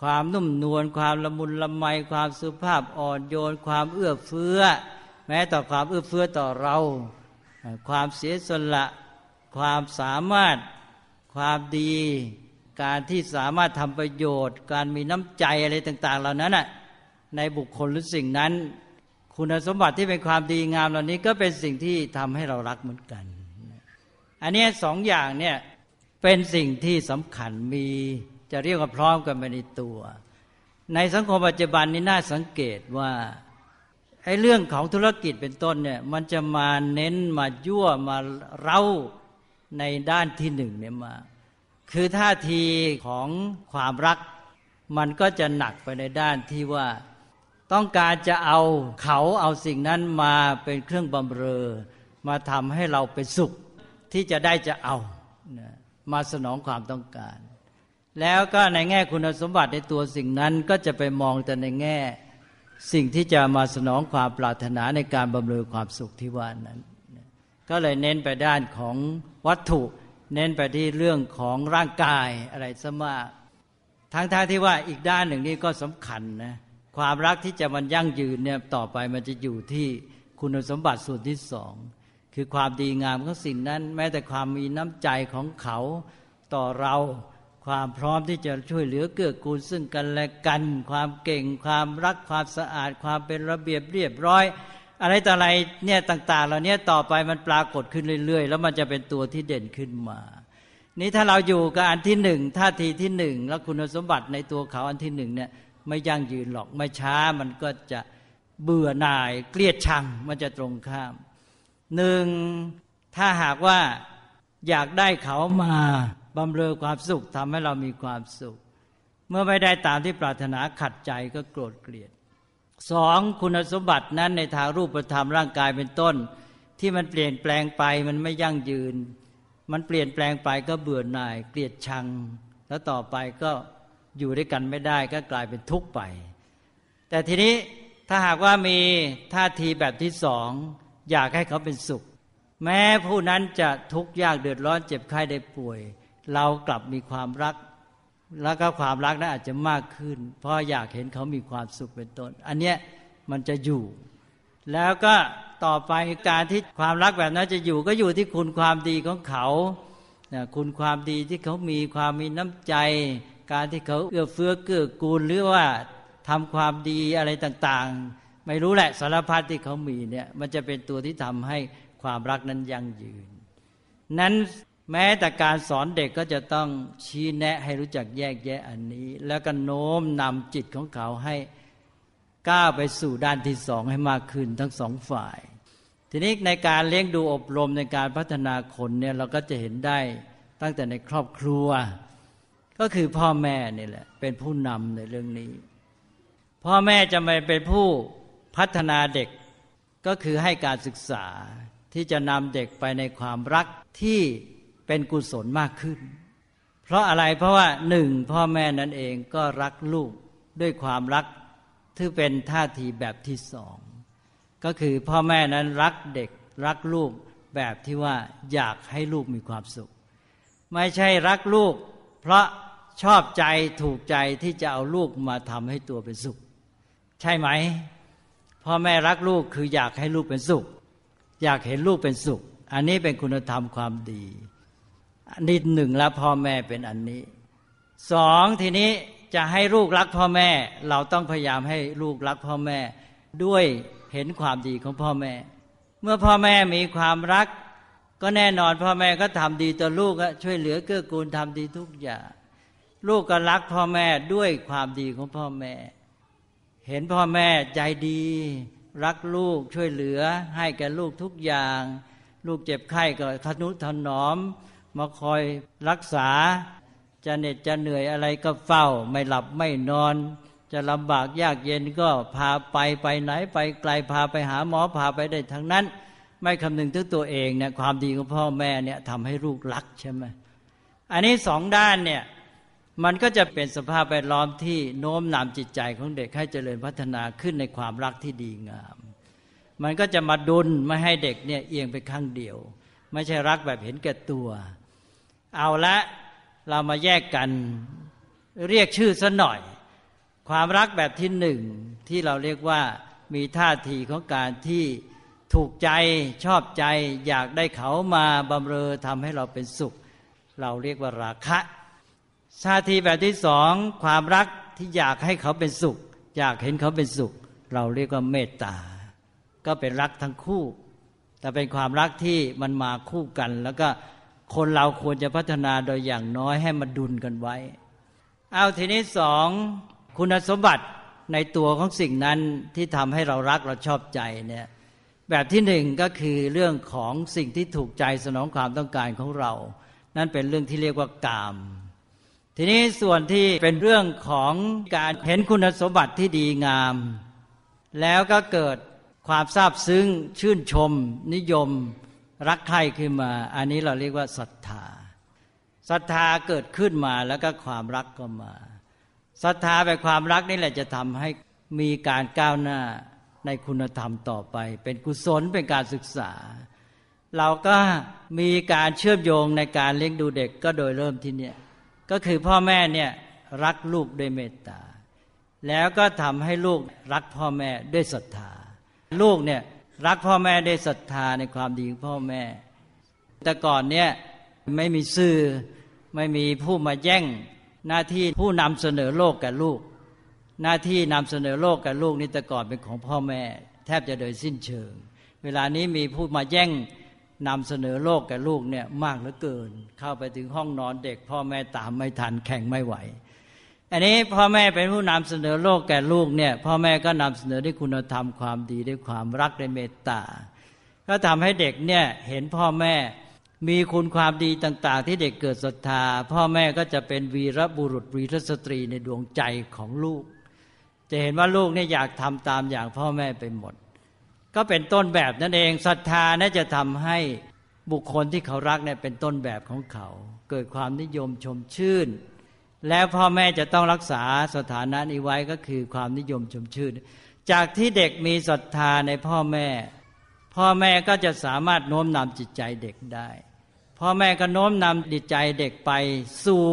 ความนุ่มนวลความละมุนละไมความสุภาพอ่อนโยน ความเอื้อเฟื้อ แม้ต่อความเอื้อเฟื้อต่อเรา ความเสียสละ ความสามารถความดี การที่สามารถทำประโยชน์ การมีน้ำใจอะไรต่าง ๆ เหล่านั้นน่ะในบุคคลหรือสิ่งนั้น คุณสมบัติที่เป็นความดีงามเหล่านี้ก็เป็นสิ่งที่ทำให้เรารักเหมือนกัน อันนี้สองอย่างเนี่ยเป็นสิ่งที่สำคัญมี จะเรียกว่าพร้อมกันไปในตัว ในสังคมปัจจุบันนี้น่าสังเกตว่าไอ้เรื่องของธุรกิจเป็นต้นเนี่ยมันจะมาเน้นมายั่วมาเร้าในด้านที่หนึ่งเนี่ยมา คือท่าทีของความรัก มันก็จะหนักไปในด้านที่ว่าต้องการจะเอาเขาเอาสิ่งนั้นมาเป็นเครื่องบำเรอ มาทำให้เราเป็นสุขที่จะได้จะเอา มาสนองความต้องการ แล้วก็ในแง่คุณสมบัติในตัวสิ่งนั้นก็จะไปมองแต่ในแง่สิ่งที่จะมาสนองความปรารถนาในการบำเรอความสุขที่ว่านั้น ก็เลยเน้นไปด้านของวัตถุ เน้นไปที่เรื่องของร่างกายอะไรซะมากทั้งๆทที่ว่าอีกด้านหนึ่งนี่ก็สำคัญนะความรักที่จะมันยั่งยืนเนี่ยต่อไปมันจะอยู่ที่คุณสมบัติส่วนที่สองคือความดีงามของสิ่งนั้น แม้แต่ความมีน้ำใจของเขาต่อเรา ความพร้อมที่จะช่วยเหลือเกื้อกูลซึ่งกันและกัน ความเก่งความรักความสะอาด ความเป็นระเบียบเรียบร้อย อะไรต่ออะไรเนี่ยต่าง ๆ เหล่านี้ต่อไปมันปรากฏขึ้นเรื่อย ๆ แล้วมันจะเป็นตัวที่เด่นขึ้นมา นี่ถ้าเราอยู่กับอันที่หนึ่งท่าทีที่หนึ่งแล้วคุณสมบัติในตัวเขาอันที่หนึ่งเนี่ยไม่ยั่งยืนหรอกไม่ช้ามันก็จะเบื่อหน่ายเกลียดชังมันจะตรงข้ามหนึ่งถ้าหากว่าอยากได้เขามา บำเรอความสุขทำให้เรามีความสุข เมื่อไม่ได้ตามที่ปรารถนาขัดใจก็โกรธเกลียดสองคุณสมบัตินั้นในทางรูปธรรมร่างกายเป็นต้น ที่มันเปลี่ยนแปลงไปมันไม่ยั่งยืน มันเปลี่ยนแปลงไปก็เบื่อหน่าย เกลียดชัง แล้วต่อไปก็อยู่ด้วยกันไม่ได้ก็กลายเป็นทุกข์ไป แต่ทีนี้ถ้าหากว่ามีท่าทีแบบที่สองอยากให้เขาเป็นสุข แม้ผู้นั้นจะทุกข์ยากเดือดร้อนเจ็บไข้ได้ป่วย เรากลับมีความรัก แล้วก็ความรักนั้นอาจจะมากขึ้น เพราะอยากเห็นเขามีความสุขเป็นต้น อันเนี้ยมันจะอยู่ แล้วก็ต่อไปการที่ความรักแบบนั้นจะอยู่ก็อยู่ที่คุณความดีของเขาคุณความดีที่เขามีความมีน้ำใจ การที่เขาเอื้อเฟื้อเกื้อกูลหรือว่าทำความดีอะไรต่างๆ ไม่รู้แหละสารพัดที่เขามีเนี่ยมันจะเป็นตัวที่ทำให้ความรักนั้นยั่งยืน นั้น แม้แต่การสอนเด็กก็จะต้องชี้แนะให้รู้จักแยกแยะอันนี้ แล้วก็โน้มนำจิตของเขาให้ก้าวไปสู่ด้านที่สองให้มากขึ้นทั้งสองฝ่าย ทีนี้ในการเลี้ยงดูอบรมในการพัฒนาคนเนี่ยเราก็จะเห็นได้ตั้งแต่ในครอบครัว ก็คือพ่อแม่นี่แหละ เป็นผู้นำในเรื่องนี้ พ่อแม่จะไม่เป็นผู้พัฒนาเด็กก็คือให้การศึกษาที่จะนำเด็กไปในความรักที่ เป็นกุศลมากขึ้น เพราะอะไรเพราะว่าหนึ่งพ่อแม่นั่นเองก็รักลูกด้วยความรักที่เป็นท่าทีแบบที่สองก็คือพ่อแม่นั้นรักเด็กรักลูกแบบที่ว่าอยากให้ลูกมีความสุข ไม่ใช่รักลูก เพราะชอบใจถูกใจที่จะเอาลูกมาทำให้ตัวเป็นสุข ใช่ไหมพ่อแม่รักลูกคืออยากให้ลูกเป็นสุข อยากเห็นลูกเป็นสุข อันนี้เป็นคุณธรรมความดี อันนี้หนึ่งแล้วพ่อแม่เป็นอันนี้สองทีนี้จะให้ลูกรักพ่อแม่ เราต้องพยายามให้ลูกรักพ่อแม่ ด้วยเห็นความดีของพ่อแม่ เมื่อพ่อแม่มีความรัก ก็แน่นอนพ่อแม่ก็ทำดีต่อลูกช่วยเหลือเกื้อกูลทำดีทุกอย่าง ลูกก็รักพ่อแม่ด้วยความดีของพ่อแม่ เห็นพ่อแม่ใจดี รักลูกช่วยเหลือ ให้แก่ลูกทุกอย่าง ลูกเจ็บไข้ก็ทนุถนอม มาคอยรักษา จะเหน็ดจะเหนื่อยอะไรก็เฝ้า ไม่หลับไม่นอน จะลำบากยากเย็นก็พาไปไปไหนไปไกลพาไปหาหมอพาไปได้ทั้งนั้น ไม่คำนึงถึงตัวเองเนี่ยความดีของพ่อแม่เนี่ยทำให้ลูกรักใช่ไหมอันนี้สองด้านเนี่ยมันก็จะเป็นสภาพแวดล้อมที่โน้มนำจิตใจของเด็กให้เจริญพัฒนาขึ้นในความรักที่ดีงาม มันก็จะมาดุลไม่ให้เด็กเนี่ยเอียงไปข้างเดียว ไม่ใช่รักแบบเห็นแก่ตัว เอาละเรามาแยกกัน เรียกชื่อซะหน่อย ความรักแบบที่หนึ่งที่เราเรียกว่ามีท่าทีของการที่ถูกใจชอบใจ อยากได้เขามาบำเรอทำให้เราเป็นสุข เราเรียกว่าราคะชาทีแบบที่สองความรักที่อยากให้เขาเป็นสุข อยากเห็นเขาเป็นสุข เราเรียกว่าเมตตา ก็เป็นรักทั้งคู่ แต่เป็นความรักที่มันมาคู่กันแล้วก็ คนเราควรจะพัฒนาโดยอย่างน้อยให้มันดุลกันไว้ เอาทีนี้สองคุณสมบัติในตัวของสิ่งนั้นที่ทำให้เรารักเราชอบใจเนี่ยแบบที่หนึ่งก็คือเรื่องของสิ่งที่ถูกใจสนองความต้องการของเรา นั่นเป็นเรื่องที่เรียกว่ากาม ทีนี้ส่วนที่เป็นเรื่องของการเห็นคุณสมบัติที่ดีงาม แล้วก็เกิดความซาบซึ้งชื่นชม นิยม รักใครขึ้นมา อันนี้เราเรียกว่าศรัทธาศรัทธาเกิดขึ้นมาแล้วก็ความรักก็มาศรัทธาไปความรักนี่แหละจะทำให้มีการก้าวหน้าในคุณธรรมต่อไป เป็นกุศลเป็นการศึกษา เราก็มีการเชื่อมโยงในการเลี้ยงดูเด็กก็โดยเริ่มที่เนี่ยก็คือพ่อแม่เนี่ยรักลูกด้วยเมตตา แล้วก็ทำให้ลูกรักพ่อแม่ด้วยศรัทธา ลูกเนี่ย รักพ่อแม่ได้ศรัทธาในความดีของพ่อแม่ แต่ก่อนเนี่ยไม่มีสื่อไม่มีผู้มาแย่ง หน้าที่ผู้นำเสนอโลกกับลูก หน้าที่นำเสนอโลกกับลูกนี่แต่ก่อนเป็นของพ่อแม่ แทบจะโดยสิ้นเชิง เวลานี้มีผู้มาแย่งนำเสนอโลกกับลูกเนี่ยมากเหลือเกิน เข้าไปถึงห้องนอนเด็ก พ่อแม่ตามไม่ทันแข่งไม่ไหว อันนี้พ่อแม่เป็นผู้นำเสนอโลกแก่ลูกเนี่ยพ่อแม่ก็นำเสนอด้วยคุณธรรมความดีด้วยความรักด้วยเมตตา ก็ทำให้เด็กเนี่ยเห็นพ่อแม่มีคุณความดีต่าง ๆ ที่เด็กเกิดศรัทธา พ่อแม่ก็จะเป็นวีรบุรุษวีรสตรีในดวงใจของลูก จะเห็นว่าลูกเนี่ยอยากทำตามอย่างพ่อแม่ไปหมด ก็เป็นต้นแบบนั่นเองศรัทธาน่าจะทำให้บุคคลที่เขารักเนี่ยเป็นต้นแบบของเขา เกิดความนิยมชมชื่น แล้วพ่อแม่จะต้องรักษาสถานะนี้ไว้ก็คือความนิยมชมชื่น จากที่เด็กมีศรัทธาในพ่อแม่ พ่อแม่ก็จะสามารถโน้มนำจิตใจเด็กได้ พ่อแม่ก็โน้มนำดิจใจเด็กไปสู่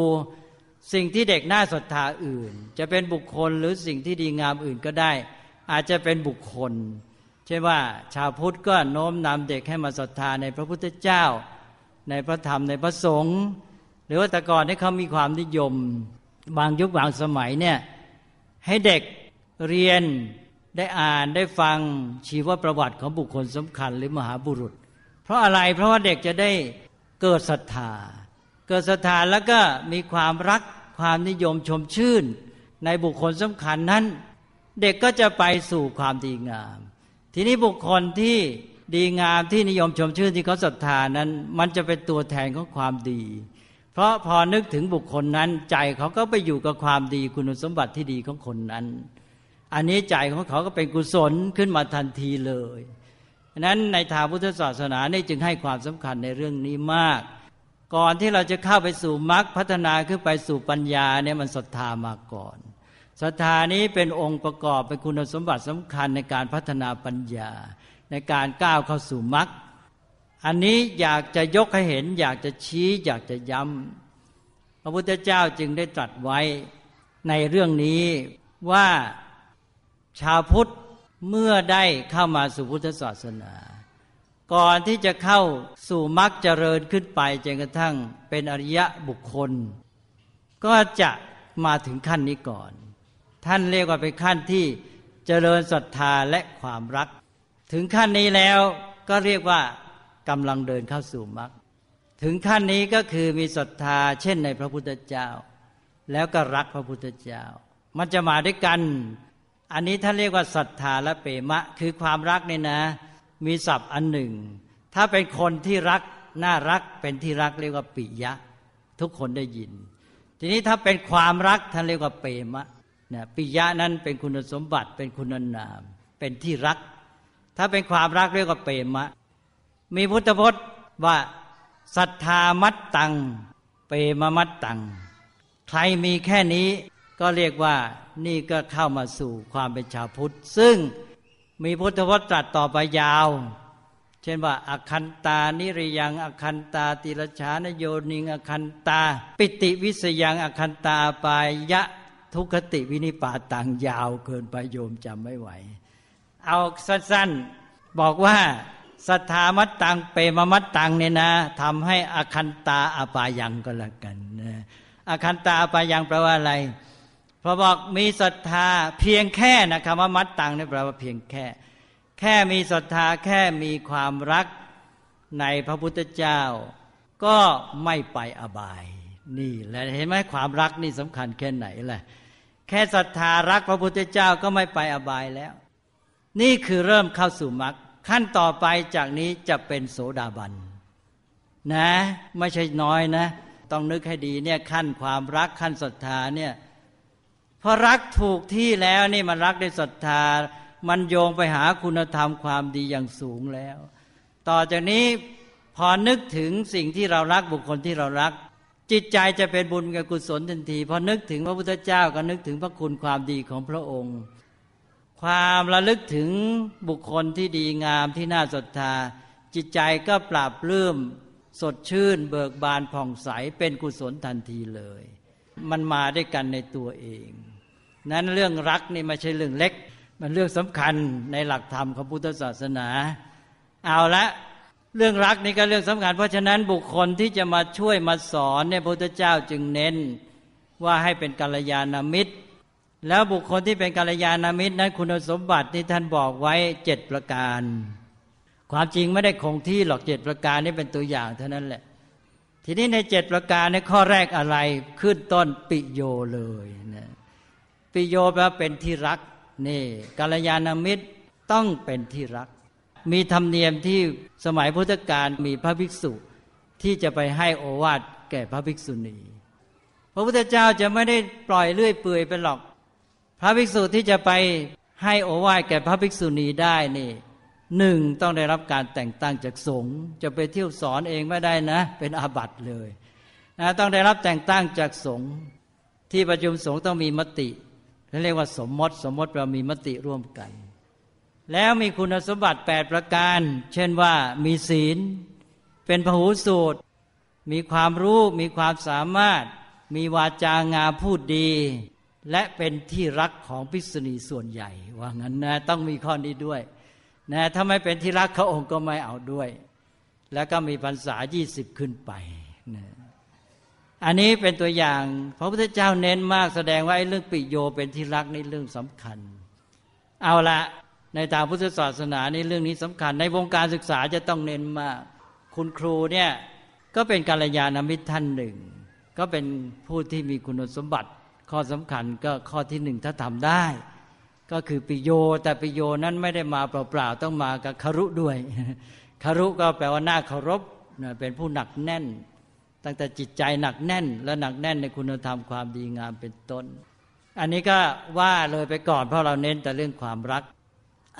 สิ่งที่เด็กน่าศรัทธาอื่น จะเป็นบุคคลหรือสิ่งที่ดีงามอื่นก็ได้ อาจจะเป็นบุคคลใช่นว่า ชาวพุทธก็โน้มนำเด็กให้มาศรัทธาในพระพุทธเจ้า ในพระธรรมในพระสงฆ์ หรือว่าแต่ก่อนที่เขามีความนิยม บางยุคบางสมัยเนี่ยให้เด็กเรียนได้อ่านได้ฟังชีวประวัติของบุคคลสำคัญหรือมหาบุรุษ เพราะอะไรเพราะว่าเด็กจะได้เกิดศรัทธา เกิดศรัทธาแล้วก็มีความรักความนิยมชมชื่น ในบุคคลสำคัญนั้น เด็กก็จะไปสู่ความดีงาม ทีนี้บุคคลที่ดีงามที่นิยมชมชื่นที่เขาศรัทธานั้น มันจะเป็นตัวแทนของความดี เพราะพอนึกถึงบุคคลนั้น ใจเขาก็ไปอยู่กับความดีคุณสมบัติที่ดีของคนนั้น อันนี้ใจของเขาก็เป็นกุศลขึ้นมาทันทีเลยนั้นในทางพุทธศาสนานี่จึงให้ความสำคัญในเรื่องนี้มาก ก่อนที่เราจะเข้าไปสู่มรรคพัฒนาขึ้นไปสู่ปัญญาเนี่ยมันศรัทธามาก่อนศรัทธานี้เป็นองค์ประกอบเป็นคุณสมบัติสำคัญในการพัฒนาปัญญา ในการก้าวเข้าสู่มรรค อันนี้อยากจะยกให้เห็น อยากจะชี้อยากจะย้ำพระพุทธเจ้าจึงได้ตรัสไว้ในเรื่องนี้ว่าชาวพุทธเมื่อได้เข้ามาสู่พุทธศาสนา ก่อนที่จะเข้าสู่มรรคเจริญขึ้นไปจนกระทั่งเป็นอริยะบุคคล ก็จะมาถึงขั้นนี้ก่อน ท่านเรียกว่าเป็นขั้นที่เจริญศรัทธาและความรัก ถึงขั้นนี้แล้วก็เรียกว่า กำลังเดินเข้าสู่มรรคถึงขั้นนี้ก็คือมีศรัทธาเช่นในพระพุทธเจ้า แล้วก็รักพระพุทธเจ้า มันจะมาด้วยกัน อันนี้ท่านเรียกว่าศรัทธาและเปมะ คือความรักเนี่ยนะ มีศัพท์อันหนึ่ง ถ้าเป็นคนที่รักน่ารักเป็นที่รักเรียกว่าปิยะ ทุกคนได้ยิน ทีนี้ถ้าเป็นความรักท่านเรียกว่าเปมะนะปิยะนั้นเป็นคุณสมบัติเป็นคุณนาม เป็นที่รัก ถ้าเป็นความรักเรียกว่าเปมะ มีพุทธพจน์ว่าศรัทธามัตตัง เปมมัตตัง ใครมีแค่นี้ก็เรียกว่านี่ก็เข้ามาสู่ความเป็นชาวพุทธ ซึ่งมีพุทธวจน์ตรัสต่อไปยาว เช่นว่าอคันตานิริยัง อคันตาติรชานโยนิง อคันตา ปิติวิสยังอคันตาปายะทุคติวินิปาต่างยาวเกินไปโยมจำไม่ไหว เอาสั้นๆ บอกว่า ศรัทธามัตตังเปมมัตตังเนี่ยนะทำให้อคันตาอปายังก็แล้วกันนะอคันตาอปายังแปลว่าอะไรพอบอกมีศรัทธาเพียงแค่นะคำว่ามัตตังนี่แปลว่าเพียงแค่ แค่มีศรัทธาแค่มีความรักในพระพุทธเจ้า ก็ไม่ไปอบาย นี่แหละเห็นไหมความรักนี่สำคัญแค่ไหนแหละแค่ศรัทธารักพระพุทธเจ้าก็ไม่ไปอบายแล้ว นี่คือเริ่มเข้าสู่มรรค ขั้นต่อไปจากนี้จะเป็นโสดาบันนะ ไม่ใช่น้อยนะ ต้องนึกให้ดีเนี่ยขั้นความรักขั้นศรัทธาเนี่ยพอรักถูกที่แล้วนี่มันรักด้วยศรัทธา มันโยงไปหาคุณธรรมความดีอย่างสูงแล้ว ต่อจากนี้พอนึกถึงสิ่งที่เรารักบุคคลที่เรารัก จิตใจจะเป็นบุญกับกุศลทันที พอนึกถึงพระพุทธเจ้าก็นึกถึงพระคุณความดีของพระองค์ ความระลึกถึงบุคคลที่ดีงามที่น่าศรัทธา จิตใจก็ปราบเลื่มสดชื่น เบิกบานผ่องใสเป็นกุศลทันทีเลย มันมาด้วยกันในตัวเอง นั้นเรื่องรักนี่ไม่ใช่เรื่องเล็ก มันเรื่องสำคัญในหลักธรรมของพุทธศาสนา เอาละเรื่องรักนี่ก็เรื่องสำคัญ เพราะฉะนั้นบุคคลที่จะมาช่วยมาสอนเนี่ยพระพุทธเจ้าจึงเน้นว่าให้เป็นกัลยาณมิตร แล้วบุคคลที่เป็นกัลยาณมิตรนั้นคุณสมบัติที่ท่านบอกไว้เจ็ดประการ ความจริงไม่ได้คงที่หรอกเจ็ดประการนี้เป็นตัวอย่างเท่านั้นแหละ ทีนี้ในเจ็ดประการในข้อแรกอะไรขึ้นต้นปิโยเลยนะปิโยแปลว่าเป็นที่รักนี่กัลยาณมิตรต้องเป็นที่รัก มีธรรมเนียมที่สมัยพุทธกาลมีพระภิกษุที่จะไปให้โอวาทแก่พระภิกษุณี พระพุทธเจ้าจะไม่ได้ปล่อยเลื่อยเปื่อยไปหรอก พระภิกษุที่จะไปให้โอวาทแก่พระภิกษุณีได้นี่หนึ่งต้องได้รับการแต่งตั้งจากสงฆ์จะไปเที่ยวสอนเองไม่ได้นะ เป็นอาบัติเลยนะต้องได้รับแต่งตั้งจากสงฆ์ที่ประชุมสงฆ์ต้องมีมติเรียกว่าสมมติสมมติเรามีมติร่วมกัน แล้วมีคุณสมบัติ 8 ประการ เช่นว่ามีศีล เป็นพหูสูตร มีความรู้ มีความสามารถ มีวาจางาพูดดี และเป็นที่รักของภิกษุณีส่วนใหญ่ ว่างั้นนะต้องมีข้อนี้ด้วยนะถ้าไม่เป็นที่รักเขาองค์ก็ไม่เอาด้วย แล้วก็มีพรรษายี่สิบขึ้นไปนะอันนี้เป็นตัวอย่าง พระพุทธเจ้าเน้นมากแสดงว่าไอ้เรื่องปิโยเป็นที่รักนี่เรื่องสำคัญ เอาละในทางพุทธศาสนานี่เรื่องนี้สำคัญ ในวงการศึกษาจะต้องเน้นมาก คุณครูเนี่ยก็เป็นกัลยาณมิตรท่านหนึ่ง ก็เป็นผู้ที่มีคุณสมบัติ ข้อสำคัญก็ข้อที่หนึ่งถ้าทำได้ ก็คือปิโย แต่ปิโยนั้นไม่ได้มาเปล่าๆต้องมากับคารุด้วยคารุก็แปลว่าหน้าเคารพเป็นผู้หนักแน่น ตั้งแต่จิตใจหนักแน่น และหนักแน่นในคุณธรรมความดีงามเป็นต้น อันนี้ก็ว่าเลยไปก่อนเพราะเราเน้นแต่เรื่องความรัก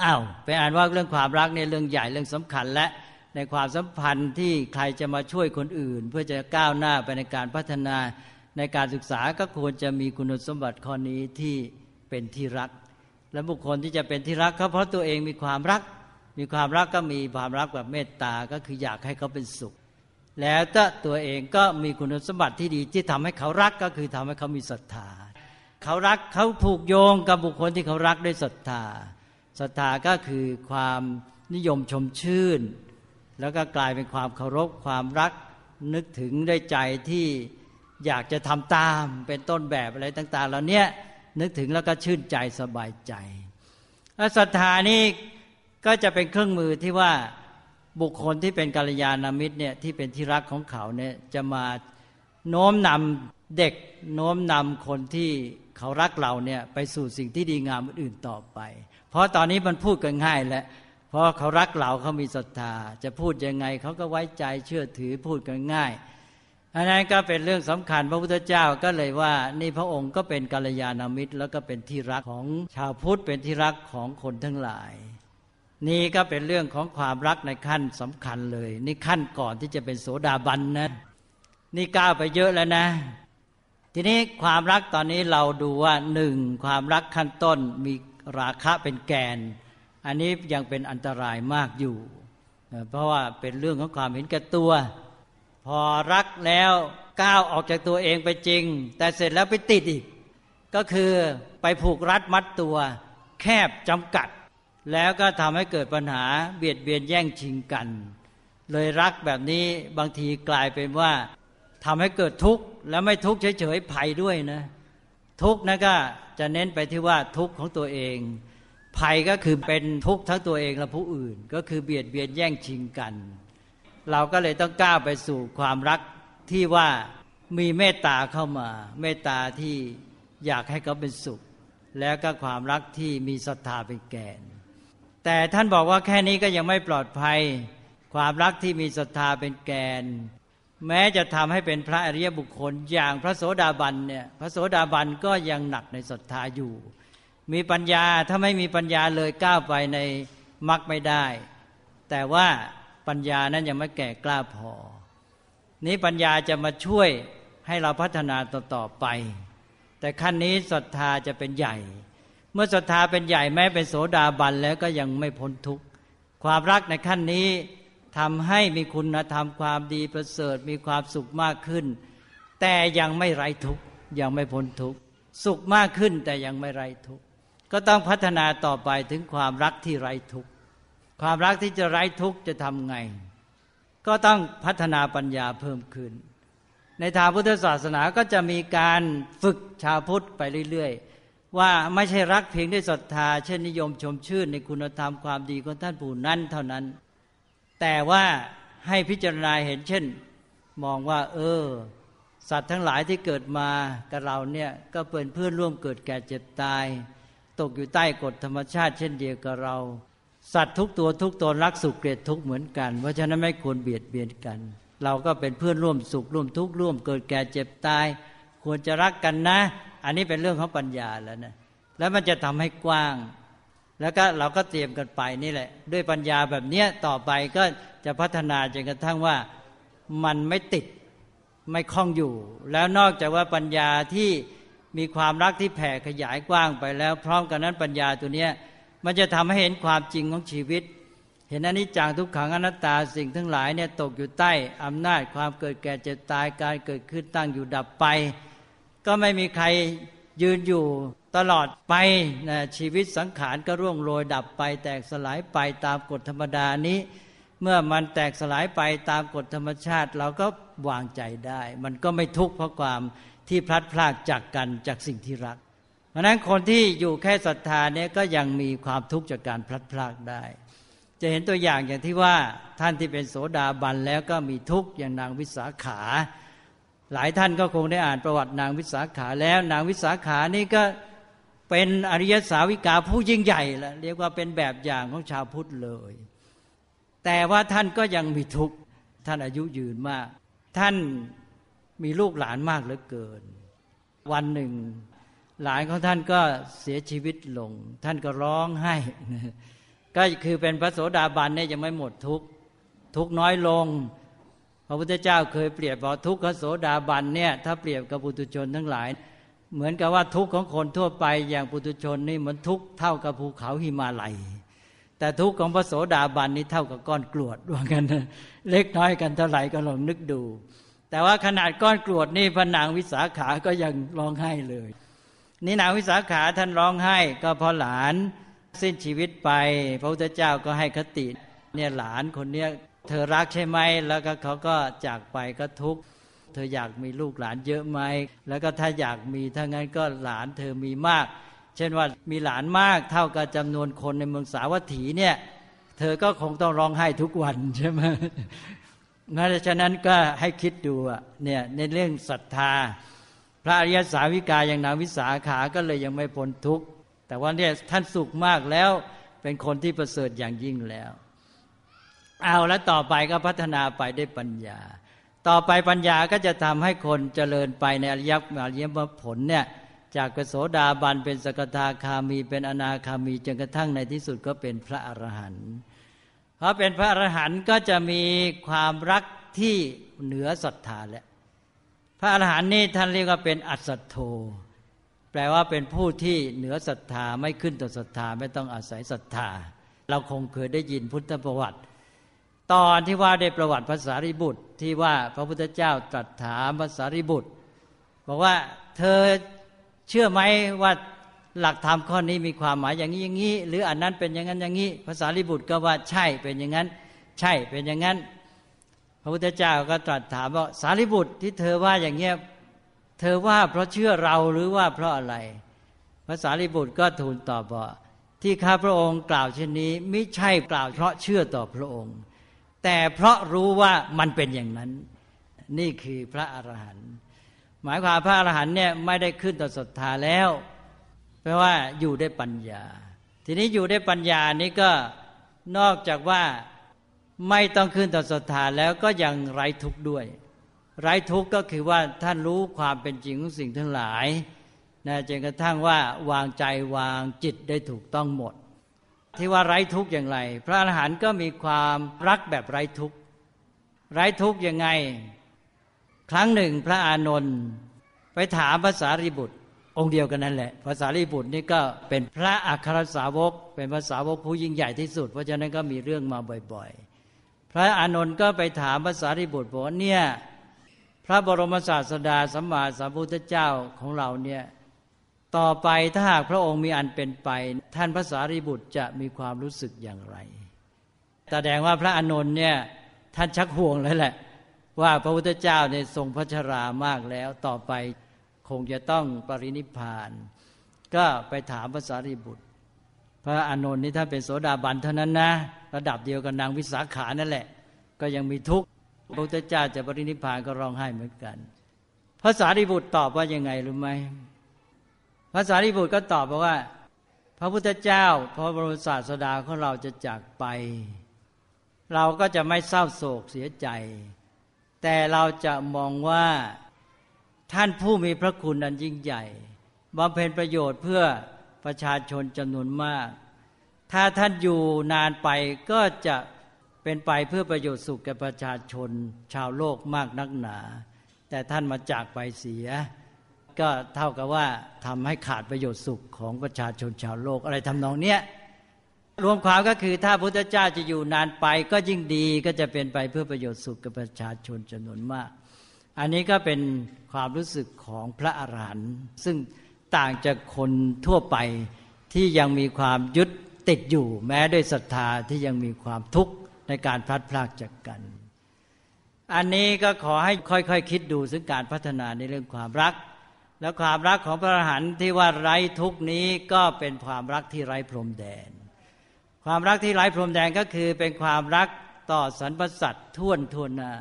อ้าวไปอ่านว่าเรื่องความรักในเรื่องใหญ่เรื่องสำคัญและในความสัมพันธ์ที่ใครจะมาช่วยคนอื่น เพื่อจะก้าวหน้าไปในการพัฒนา ในการศึกษาก็ควรจะมีคุณสมบัติข้อนี้ที่เป็นที่รัก และบุคคลที่จะเป็นที่รักเขาเพราะตัวเองมีความรัก มีความรักก็มีความรักแบบเมตตาก็คืออยากให้เขาเป็นสุข แล้วถ้าตัวเองก็มีคุณสมบัติที่ดีที่ทำให้เขารักก็คือทำให้เขามีศรัทธาเขารักเขาผูกโยงกับบุคคลที่เขารักด้วยศรัทธาศรัทธาก็คือความนิยมชมชื่น แล้วก็กลายเป็นความเคารพความรักนึกถึงด้วยใจที่ อยากจะทำตามเป็นต้นแบบอะไรต่างๆเหล่านี้นึกถึงแล้วก็ชื่นใจสบายใจและศรัทธานี้ก็จะเป็นเครื่องมือที่ว่าบุคคลที่เป็นกัลยาณมิตรเนี่ยที่เป็นที่รักของเขาเนี่ยจะมาโน้มนำเด็ก โน้มนำคนที่เขารักเราเนี่ยไปสู่สิ่งที่ดีงามอื่นต่อไป เพราะตอนนี้มันพูดกันง่ายแล้วเพราะเขารักเราเขามีศรัทธา จะพูดยังไงเขาก็ไว้ใจเชื่อถือพูดกันง่าย อันนั้นก็เป็นเรื่องสำคัญพระพุทธเจ้าก็เลยว่า นี่พระองค์ก็เป็นกัลยาณมิตร แล้วก็เป็นที่รักของชาวพุทธเป็นที่รักของคนทั้งหลาย นี่ก็เป็นเรื่องของความรักในขั้นสำคัญเลย นี่ขั้นก่อนที่จะเป็นโสดาบันนะ นี่ก้าวไปเยอะแล้วนะ ทีนี้ความรักตอนนี้เราดูว่าหนึ่งความรักขั้นต้นมีราคะเป็นแกน อันนี้ยังเป็นอันตรายมากอยู่ เพราะว่าเป็นเรื่องของความเห็นแก่ตัว พอรักแล้วก้าวออกจากตัวเองไปจริง แต่เสร็จแล้วไปติดอีก ก็คือไปผูกรัดมัดตัว แคบจำกัด แล้วก็ทำให้เกิดปัญหาเบียดเบียนแย่งชิงกัน เลยรักแบบนี้บางทีกลายเป็นว่าทำให้เกิดทุกข์แล้วไม่ทุกข์เฉยๆภัยด้วยนะ ทุกข์นะก็จะเน้นไปที่ว่าทุกข์ของตัวเอง ภัยก็คือเป็นทุกข์ทั้งตัวเองและผู้อื่น ก็คือเบียดเบียนแย่งชิงกัน เราก็เลยต้องก้าวไปสู่ความรักที่ว่ามีเมตตาเข้ามา เมตตาที่อยากให้เขาเป็นสุข แล้วก็ความรักที่มีศรัทธาเป็นแกน แต่ท่านบอกว่าแค่นี้ก็ยังไม่ปลอดภัย ความรักที่มีศรัทธาเป็นแกน แม้จะทำให้เป็นพระอริยบุคคล อย่างพระโสดาบันเนี่ยพระโสดาบันก็ยังหนักในศรัทธาอยู่ มีปัญญาถ้าไม่มีปัญญาเลยก้าวไปในมรรคไม่ได้ แต่ว่า ปัญญานั้นยังไม่แก่กล้าพอ นี้ปัญญาจะมาช่วยให้เราพัฒนาต่อๆไป แต่ขั้นนี้ศรัทธาจะเป็นใหญ่ เมื่อศรัทธาเป็นใหญ่แม้เป็นโสดาบันแล้วก็ยังไม่พ้นทุกข์ความรักในขั้นนี้ทำให้มีคุณธรรมความดีประเสริฐมีความสุขมากขึ้น แต่ยังไม่ไร้ทุกข์ยังไม่พ้นทุกข์สุขมากขึ้นแต่ยังไม่ไร้ทุกข์ก็ต้องพัฒนาต่อไปถึงความรักที่ไร้ทุกข์ ความรักที่จะไร้ทุกข์จะทำไง ก็ต้องพัฒนาปัญญาเพิ่มขึ้น ในทางพุทธศาสนาก็จะมีการฝึกชาวพุทธไปเรื่อยๆ ว่าไม่ใช่รักเพียงด้วยศรัทธา เช่นนิยมชมชื่นในคุณธรรมความดีของท่านผู้นั้นเท่านั้น แต่ว่าให้พิจารณาเห็นเช่น มองว่า เออ สัตว์ทั้งหลายที่เกิดมากับเราเนี่ยก็เป็นเพื่อนร่วมเกิดแก่เจ็บตาย ตกอยู่ใต้กฎธรรมชาติ เช่นเดียวกับเรา สัตว์ทุกตัวทุกตนรักสุขเกลียดทุกเหมือนกัน เพราะฉะนั้นไม่ควรเบียดเบียนกัน เราก็เป็นเพื่อนร่วมสุขร่วมทุกข์ร่วมเกิดแก่เจ็บตาย ควรจะรักกันนะ อันนี้เป็นเรื่องของปัญญาแล้วนะแล้วมันจะทำให้กว้าง แล้วก็เราก็เตรียมกันไปนี่แหละ ด้วยปัญญาแบบเนี้ยต่อไปก็จะพัฒนาจนกระทั่งว่ามันไม่ติดไม่คล้องอยู่ แล้วนอกจากว่าปัญญาที่มีความรักที่แผ่ขยายกว้างไปแล้ว พร้อมกันนั้นปัญญาตัวเนี้ย มันจะทำให้เห็นความจริงของชีวิต เห็นอนิจจังทุกขังอนัตตาสิ่งทั้งหลายเนี่ยตกอยู่ใต้อำนาจความเกิดแก่เจ็บตายการเกิดขึ้นตั้งอยู่ดับไป ก็ไม่มีใครยืนอยู่ตลอดไปนะชีวิตสังขารก็ร่วงโรยดับไป แตกสลายไปตามกฎธรรมดานี้ เมื่อมันแตกสลายไปตามกฎธรรมชาติ เราก็วางใจได้ มันก็ไม่ทุกข์เพราะความที่พลัดพรากจากกันจากสิ่งที่รัก ราะนั้นคนที่อยู่แค่ศรัทธาเนี่ยก็ยังมีความทุกข์จากการพลัดพรากได้ จะเห็นตัวอย่างอย่างที่ว่าท่านที่เป็นโสดาบันแล้วก็มีทุกข์อย่างนางวิสาขา หลายท่านก็คงได้อ่านประวัตินางวิสาขาแล้วนางวิสาขานี่ก็เป็นอริยสาวิกาผู้ยิ่งใหญ่ละเรียกว่าเป็นแบบอย่างของชาวพุทธเลย แต่ว่าท่านก็ยังมีทุกข์ท่านอายุยืนมาก ท่านมีลูกหลานมากเหลือเกิน วันหนึ่ง หลานของท่านก็เสียชีวิตลง ท่านก็ร้องไห้ ก็คือเป็นพระโสดาบันเนี่ยยังไม่หมดทุกทุกน้อยลง พระพุทธเจ้าเคยเปรียบบอกทุกขโสดาบันเนี่ยถ้าเปรียบกับปุถุชนทั้งหลาย เหมือนกับว่าทุกของคนทั่วไปอย่างปุถุชนนี่เหมือนทุกเท่ากับภูเขาหิมาลัย แต่ทุกข์ของพระโสดาบันนี่เท่ากับก้อนกรวดว่ากันเล็กน้อยกันเท่าไหร่ก็ลองนึกดู แต่ว่าขนาดก้อนกรวดนี่พระนางวิสาขาก็ยังร้องไห้เลย นี่นางวิสาขาท่านร้องไห้ ก็พราะหลานสิ้นชีวิตไป พระพุทธเจ้าก็ให้คติ เนี่ยหลานคนเนี้ยเธอรักใช่ไหมแล้วก็เขาก็จากไปก็ทุกข์เธออยากมีลูกหลานเยอะไหมแล้วก็ถ้าอยากมีถ้างั้นก็หลานเธอมีมาก เช่นว่ามีหลานมากเท่ากับจำนวนคนในเมืองสาวัตถีเนี่ยเธอก็คงต้องร้องไห้ทุกวันใช่ไหมงั้นฉะนั้นก็ให้คิดดูเนี่ยในเรื่องศรัทธา พระอริยสาวิกาอย่างนางวิสาขาก็เลยยังไม่พ้นทุกข์แต่ว่าเนี่ยท่านสุขมากแล้วเป็นคนที่ประเสริฐอย่างยิ่งแล้ว เอาแล้วต่อไปก็พัฒนาไปได้ปัญญา ต่อไปปัญญาก็จะทำให้คนเจริญไปในอริยมรรยมผลเนี่ยจากกโสดาบันเป็นสกทาคามีเป็นอนาคามีจนกระทั่งในที่สุดก็เป็นพระอรหันต์เพราะเป็นพระอรหันต์ก็จะมีความรักที่เหนือศรัทธาแล้ว พระอรหันต์นี่ท่านเรียกว่าเป็นอัศโธแปลว่าเป็นผู้ที่เหนือศรัทธาไม่ขึ้นต่อศรัทธาไม่ต้องอาศัยศรัทธา เราคงเคยได้ยินพุทธประวัติ ตอนที่ว่าได้ประวัติภาษาริบุตรที่ว่าพระพุทธเจ้าตรัสถามภาษาริบุตร บอกว่าเธอเชื่อไหมว่าหลักธรรมข้อนี้มีความหมายอย่างนี้อย่างนี้ หรืออันนั้นเป็นอย่างนั้นอย่างนี้ภาษาลิบุตรก็ว่าใช่เป็นอย่างนั้น ใช่เป็นอย่างนั้น ระพุทธเจ้าก็ตรัสถามว่าสารีบุตรที่เธอว่าอย่างเงี้ยเธอว่าเพราะเชื่อเราหรือว่าเพราะอะไรภาษาลิบุตรก็ทูลตอบว่าที่ข้าพระองค์กล่าวเช่นนี้ไม่ใช่กล่าวเพราะเชื่อต่อพระองค์ แต่เพราะรู้ว่ามันเป็นอย่างนั้น นี่คือพระอรหันต์หมายความพระอรหันต์เนี่ยไม่ได้ขึ้นต่อศรัทธาแล้วแปลว่าอยู่ได้ปัญญา ทีนี้อยู่ได้ปัญญานี้ก็นอกจากว่า ไม่ต้องขึ้นต่อศรัทธาแล้วก็ยังไร้ทุกข์ด้วย ไร้ทุกข์ก็คือว่าท่านรู้ความเป็นจริงของสิ่งทั้งหลายนะจนกระทั่งว่าวางใจวางจิตได้ถูกต้องหมด ที่ว่าไร้ทุกข์อย่างไร พระอรหันต์ก็มีความรักแบบไร้ทุกข์ไร้ทุกข์ยังไง ครั้งหนึ่งพระอานนท์ไปถามภาษาริบุตร องค์เดียวกันนั่นแหละภาษาริบุตรนี่ก็เป็นพระอัครสาวก เป็นภาษาวกผู้ยิ่งใหญ่ที่สุด เพราะฉะนั้นก็มีเรื่องมาบ่อยๆ พระอานนท์ก็ไปถามภาษาริบุตรบอกว่าเนี่ยพระบรมศาสดาสัมมาสัมพุทธเจ้าของเราเนี่ยต่อไปถ้าหากพระองค์มีอันเป็นไป ท่านพระสารีบุตรจะมีความรู้สึกอย่างไรแสดงว่าพระอานนท์เนี่ยท่านชักห่วงแล้วแหละ ว่าพระพุทธเจ้าเนี่ยทรงพระชรามากแล้ว ต่อไปคงจะต้องปรินิพาน ก็ไปถามพระสารีบุตร พระอานนท์นี่ถ้าเป็นโสดาบันเท่านั้นนะ ระดับเดียวกับนางวิสาขานั่นแหละ ก็ยังมีทุกข์พระพุทธเจ้าจะปรินิพานก็ร้องไห้เหมือนกันพระสารีบุตรตอบว่ายังไงรู้ไหมพระสารีบุตรก็ตอบบอกว่า พระพุทธเจ้า พระบรมศาสดาของเราจะจากไป เราก็จะไม่เศร้าโศกเสียใจ แต่เราจะมองว่าท่านผู้มีพระคุณอันยิ่งใหญ่บำเพ็ญประโยชน์เพื่อ ประชาชนจำนวนมาก ถ้าท่านอยู่นานไปก็จะเป็นไปเพื่อประโยชน์สุขแก่ประชาชนชาวโลกมากนักหนา แต่ท่านมาจากไปเสีย ก็เท่ากับว่าทำให้ขาดประโยชน์สุขของประชาชนชาวโลกอะไรทำนองเนี้ยรวมความก็คือถ้าพุทธเจ้าจะอยู่นานไปก็ยิ่งดีก็จะเป็นไปเพื่อประโยชน์สุขกับประชาชนจำนวนมาก อันนี้ก็เป็นความรู้สึกของพระอรหันต์ซึ่ง ต่างจากคนทั่วไปที่ยังมีความยึดติดอยู่ แม้ด้วยศรัทธาที่ยังมีความทุกข์ในการพลัดพรากจากกัน อันนี้ก็ขอให้ค่อยๆคคิดดูซึ่งการพัฒนาในเรื่องความรัก แล้วความรักของพระอรหันต์ที่ว่าไร้ทุกนี้ก็เป็นความรักที่ไร้พรมแดน ความรักที่ไร้พรมแดนก็คือเป็นความรักต่อสรรพสัตว์ท่วนทวนนา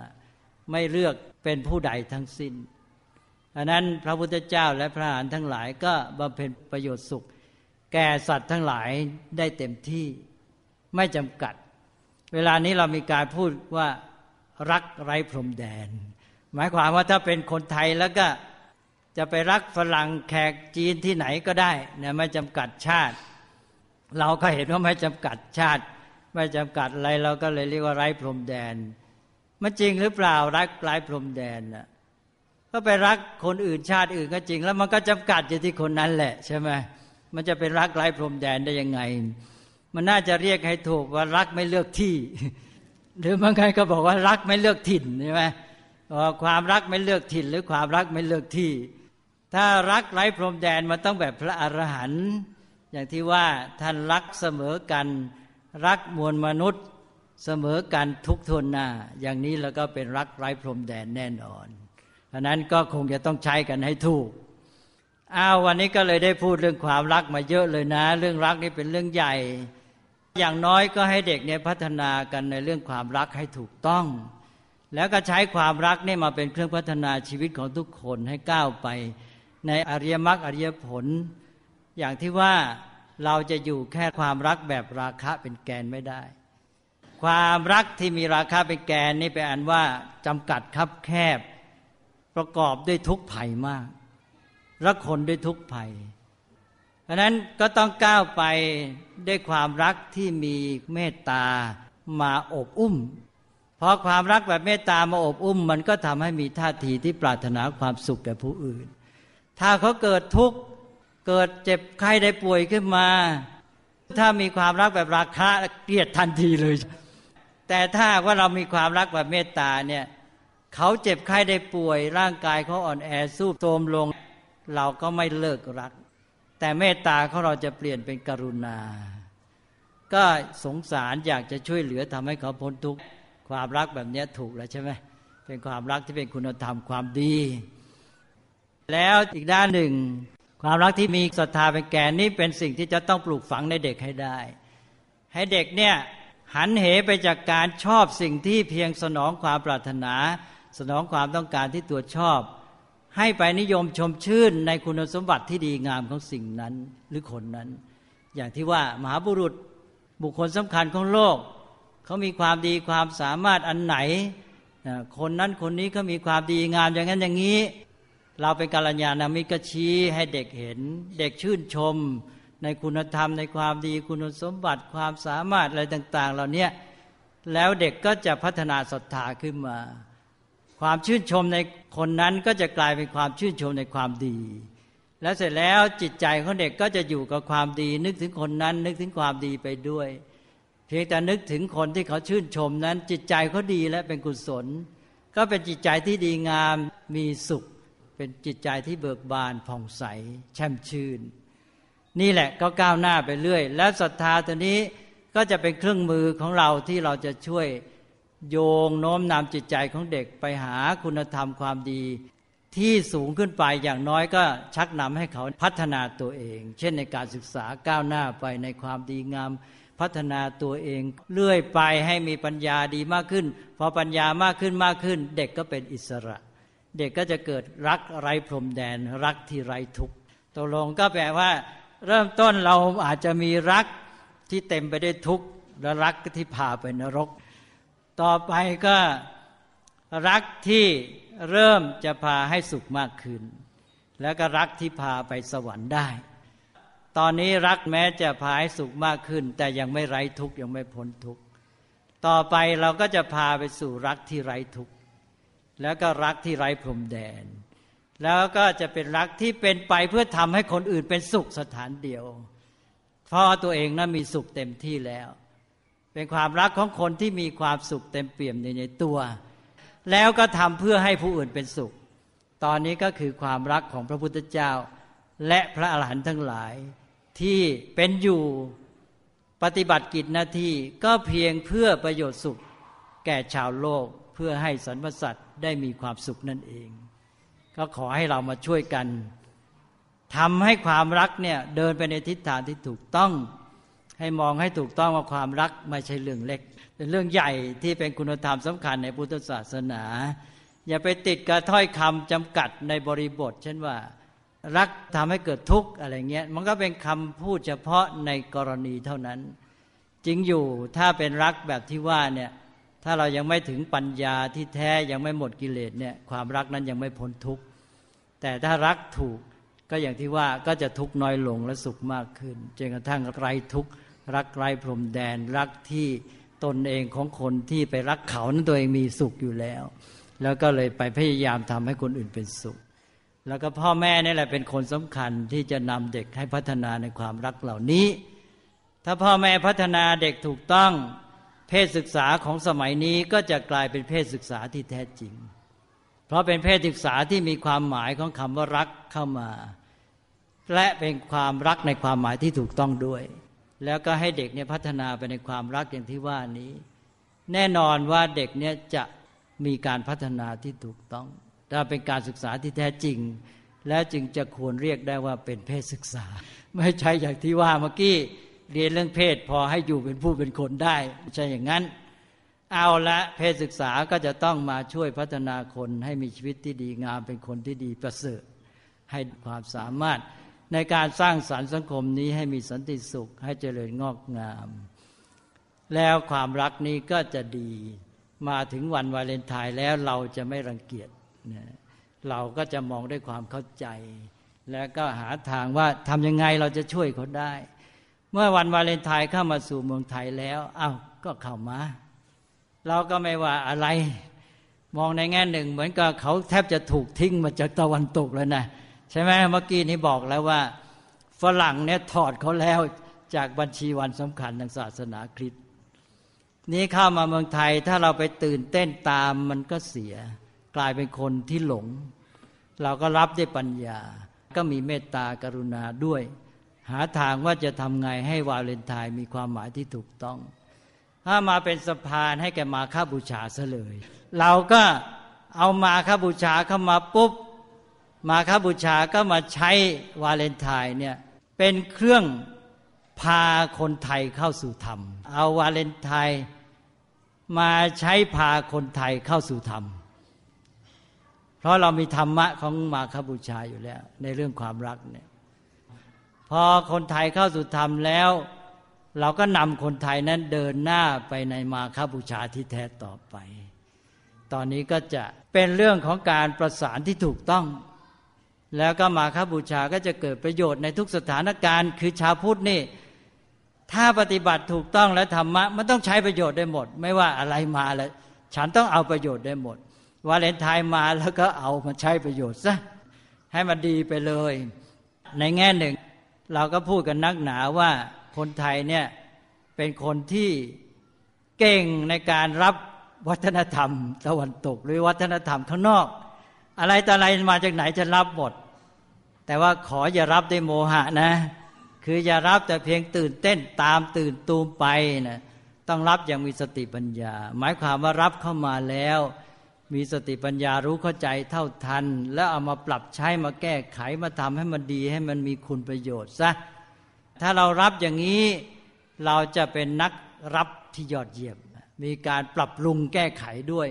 ไม่เลือกเป็นผู้ใดทั้งสิ้น อันนั้นพระพุทธเจ้าและพระอรหันต์ทั้งหลายก็บำเพ็ญประโยชน์สุข แก่สัตว์ทั้งหลายได้เต็มที่ไม่จำกัด เวลานี้เรามีการพูดว่ารักไร้พรมแดน หมายความว่าถ้าเป็นคนไทยแล้วก็จะไปรักฝรั่งแขกจีนที่ไหนก็ได้เนี่ยไม่จำกัดชาติ เราก็เห็นว่าไม่จำกัดชาติ ไม่จำกัดอะไรเราก็เลยเรียกว่าไร้พรมแดนมันจริงหรือเปล่ารักไร้พรมแดนน่ะ ก็ไปรักคนอื่นชาติอื่นก็จริง แล้วมันก็จำกัดอยู่ที่คนนั้นแหละใช่ไหมมันจะเป็นรักไร้พรมแดนได้ยังไง มันน่าจะเรียกให้ถูกว่ารักไม่เลือกที่ หรือบางครั้งก็บอกว่ารักไม่เลือกถิ่นใช่ไหมความรักไม่เลือกถิ่น หรือความรักไม่เลือกที่ ถ้ารักไร้พรมแดนมันต้องแบบพระอรหันต์อย่างที่ว่าท่านรักเสมอกัน รักมวลมนุษย์เสมอกันทุกทนหน้า อย่างนี้แล้วก็เป็นรักไร้พรมแดนแน่นอน ราะนั้นก็คงจะต้องใช้กันให้ถูกอ้าววันนี้ก็เลยได้พูดเรื่องความรักมาเยอะเลยนะ เรื่องรักนี่เป็นเรื่องใหญ่ อย่างน้อยก็ให้เด็กเนี่ยพัฒนากันในเรื่องความรักให้ถูกต้อง แล้วก็ใช้ความรักนี่มาเป็นเครื่องพัฒนาชีวิตของทุกคนให้ก้าวไป ในอริยมรรคอริยผล อย่างที่ว่าเราจะอยู่แค่ความรักแบบราคะเป็นแกนไม่ได้ ความรักที่มีราคาเป็นแกนนี่เป็นอันว่าจำกัดคับแคบ ประกอบด้วยทุกภัยมากรักคนด้วยทุกภัยเพราะนั้นก็ต้องก้าวไปด้วยความรักที่มีเมตตามาอบอุ้มเพราะความรักแบบเมตตามาอบอุ้ม มันก็ทำให้มีท่าทีที่ปรารถนาความสุขแก่ผู้อื่น ถ้าเขาเกิดทุกข์เกิดเจ็บไข้ได้ป่วยขึ้นมา ถ้ามีความรักแบบราคะเกลียดทันทีเลย แต่ถ้าว่าเรามีความรักแบบเมตตาเนี่ย เขาเจ็บไข้ได้ป่วย ร่างกายเขาอ่อนแอสู้โทมลง เราก็ไม่เลิกรัก แต่เมตตาของเราจะเปลี่ยนเป็นกรุณา ก็สงสารอยากจะช่วยเหลือทำให้เขาพ้นทุกข์ความรักแบบนี้ถูกแล้วใช่ไหมเป็นความรักที่เป็นคุณธรรมความดี แล้วอีกด้านหนึ่ง ความรักที่มีศรัทธาเป็นแกนนี้เป็นสิ่งที่จะต้องปลูกฝังในเด็กให้ได้ ให้เด็กเนี่ยหันเหไปจากการชอบสิ่งที่เพียงสนองความปรารถนา สนองความต้องการที่ตัวชอบ ให้ไปนิยมชมชื่นในคุณสมบัติที่ดีงามของสิ่งนั้นหรือคนนั้น อย่างที่ว่ามหาบุรุษบุคคลสำคัญของโลก เขามีความดีความสามารถอันไหน คนนั้นคนนี้เขามีความดีงามอย่างนั้นอย่างนี้ เราเป็นกัลยาณมิตรก็ชี้ให้เด็กเห็น เด็กชื่นชม ในคุณธรรมในความดีคุณสมบัติความสามารถอะไรต่าง ๆ เหล่านี้แล้วเด็กก็จะพัฒนาศรัทธาขึ้นมา ความชื่นชมในคนนั้นก็จะกลายเป็นความชื่นชมในความดี แล้วเสร็จแล้วจิตใจของเด็กก็จะอยู่กับความดี นึกถึงคนนั้นนึกถึงความดีไปด้วย เพียงแต่นึกถึงคนที่เขาชื่นชมนั้น จิตใจเขาดีและเป็นกุศล ก็เป็นจิตใจที่ดีงามมีสุข เป็นจิตใจที่เบิกบานผ่องใส แช่มชื่น นี่แหละก็ก้าวหน้าไปเรื่อย แล้วศรัทธาตัวนี้ก็จะเป็นเครื่องมือของเราที่เราจะช่วย โยงโน้มนำจิตใจของเด็กไปหาคุณธรรมความดี ที่สูงขึ้นไปอย่างน้อยก็ชักนำให้เขาพัฒนาตัวเอง เช่นในการศึกษาก้าวหน้าไปในความดีงาม พัฒนาตัวเองเรื่อยไปให้มีปัญญาดีมากขึ้น พอปัญญามากขึ้นมากขึ้น เด็กก็เป็นอิสระ เด็กก็จะเกิดรักไร้พรมแดน รักที่ไร้ทุกข์ตกลงก็แปลว่า เริ่มต้นเราอาจจะมีรักที่เต็มไปด้วยทุกข์และรักที่พาไปนรก ต่อไปก็รักที่เริ่มจะพาให้สุขมากขึ้น แล้วก็รักที่พาไปสวรรค์ได้ ตอนนี้รักแม้จะพาให้สุขมากขึ้น แต่ยังไม่ไร้ทุกข์ยังไม่พ้นทุกข์ต่อไปเราก็จะพาไปสู่รักที่ไร้ทุกข์แล้วก็รักที่ไร้พรมแดน แล้วก็จะเป็นรักที่เป็นไปเพื่อทำให้คนอื่นเป็นสุขสถานเดียว เพราะตัวเองนั้นมีสุขเต็มที่แล้ว เป็นความรักของคนที่มีความสุขเต็มเปี่ยมในในตัว แล้วก็ทำเพื่อให้ผู้อื่นเป็นสุข ตอนนี้ก็คือความรักของพระพุทธเจ้า และพระอาหารหันต์ทั้งหลาย ที่เป็นอยู่ปฏิบัติกิจหน้าที่ก็เพียงเพื่อประโยชน์สุข แก่ชาวโลกเพื่อให้สรรพสัตว์ได้มีความสุขนั่นเอง ก็ขอให้เรามาช่วยกันทำให้ความรักเนี่ยเดินไปในทิศทางที่ถูกต้อง ให้มองให้ถูกต้องว่าความรักไม่ใช่เรื่องเล็ก เป็นเรื่องใหญ่ที่เป็นคุณธรรมสำคัญในพุทธศาสนา อย่าไปติดกับถ้อยคำจำกัดในบริบท เช่นว่ารักทำให้เกิดทุกข์อะไรเงี้ย มันก็เป็นคำพูดเฉพาะในกรณีเท่านั้น จริงอยู่ถ้าเป็นรักแบบที่ว่าเนี่ยถ้าเรายังไม่ถึงปัญญาที่แท้ยังไม่หมดกิเลสเนี่ยความรักนั้นยังไม่พ้นทุกข์แต่ถ้ารักถูกก็อย่างที่ว่าก็จะทุกข์น้อยลงและสุขมากขึ้นจนกระทั่งไร้ทุกข์ รักไร้พรมแดน รักที่ตนเองของคนที่ไปรักเขานั้นตัวเองมีสุขอยู่แล้ว แล้วก็เลยไปพยายามทำให้คนอื่นเป็นสุข แล้วก็พ่อแม่นี่แหละเป็นคนสำคัญที่จะนำเด็กให้พัฒนาในความรักเหล่านี้ ถ้าพ่อแม่พัฒนาเด็กถูกต้องเพศศึกษาของสมัยนี้ก็จะกลายเป็นเพศศึกษาที่แท้จริง เพราะเป็นเพศศึกษาที่มีความหมายของคำว่ารักเข้ามา และเป็นความรักในความหมายที่ถูกต้องด้วย แล้วก็ให้เด็กเนี่ยพัฒนาไปในความรักอย่างที่ว่านี้ แน่นอนว่าเด็กเนี่ยจะมีการพัฒนาที่ถูกต้อง ถ้าเป็นการศึกษาที่แท้จริง และจึงจะควรเรียกได้ว่าเป็นเพศศึกษา ไม่ใช่อย่างที่ว่าเมื่อกี้เรียนเรื่องเพศพอให้อยู่เป็นผู้เป็นคนได้ไม่ใช่อย่างนั้น เอาละเพศศึกษาก็จะต้องมาช่วยพัฒนาคนให้มีชีวิตที่ดีงามเป็นคนที่ดีประเสริฐให้ความสามารถ ในการสร้างสารรค์สังคมนี้ให้มีสันติสุขให้เจริญงอกงาม แล้วความรักนี้ก็จะดีมาถึงวันวาเลนไทน์แล้วเราจะไม่รังเกียจเราก็จะมองด้วยความเข้าใจ แล้วก็หาทางว่าทำยังไงเราจะช่วยเขาได้ เมื่อวันวาเลนไทน์เข้ามาสู่เมืองไทยแล้วอา้าวก็เข้ามา เราก็ไม่ว่าอะไร มองในแง่หนึ่ง เหมือนกับเขาแทบจะถูกทิ้งมาจากตะวันตกแล้วนะ ใช่ไหมเมื่อกี้นี้บอกแล้วว่า ฝรั่งเนี่ยถอดเขาแล้วจากบัญชีวันสำคัญทางศาสนาคริสต์นี้เข้ามาเมืองไทยถ้าเราไปตื่นเต้นตามมันก็เสีย กลายเป็นคนที่หลง เราก็รับด้วยปัญญา ก็มีเมตตากรุณาด้วย หาทางว่าจะทำไงให้วาเลนไทน์มีความหมายที่ถูกต้อง ถ้ามาเป็นสะพานให้แกมาค่าบูชาซะเลย เราก็เอามาค่าบูชาเข้ามาปุ๊บ มาคาบูชาก็มาใช้วาเลนไทน์เนี่ยเป็นเครื่องพาคนไทยเข้าสู่ธรรม เอาวาเลนไทน์มาใช้พาคนไทยเข้าสู่ธรรม เพราะเรามีธรรมะของมาคบูชาอยู่แล้ว ในเรื่องความรักเนี่ยพอคนไทยเข้าสู่ธรรมแล้ว เราก็นำคนไทยนั้นเดินหน้าไปในมาคบูชาที่แท้ต่อไป ตอนนี้ก็จะเป็นเรื่องของการประสานที่ถูกต้อง แล้วก็มาคบูชาก็จะเกิดประโยชน์ในทุกสถานการณ์ คือชาวพุทธนี่ ถ้าปฏิบัติถูกต้องและธรรมะมันต้องใช้ประโยชน์ได้หมด ไม่ว่าอะไรมาแล้วฉันต้องเอาประโยชน์ได้หมดวาเลนไทน์มาแล้วก็เอามาใช้ประโยชน์ซะให้มันดีไปเลย ในแง่หนึ่ง เราก็พูดกันนักหนาว่าคนไทยเนี่ยเป็นคนที่เก่งในการรับวัฒนธรรมตะวันตก หรือวัฒนธรรมข้างนอก อะไรแต่อะไรมาจากไหนจะรับหมด แต่ว่าขออย่ารับด้วยโมหะนะ คืออย่ารับแต่เพียงตื่นเต้นตามตื่นตูมไปนะต้องรับอย่างมีสติปัญญา หมายความว่ารับเข้ามาแล้ว มีสติปัญญารู้เข้าใจเท่าทัน แล้วเอามาปรับใช้มาแก้ไขมาทำให้มันดีให้มันมีคุณประโยชน์ซะถ้าเรารับอย่างนี้เราจะเป็นนักรับที่ยอดเยี่ยม มีการปรับปรุงแก้ไขด้วย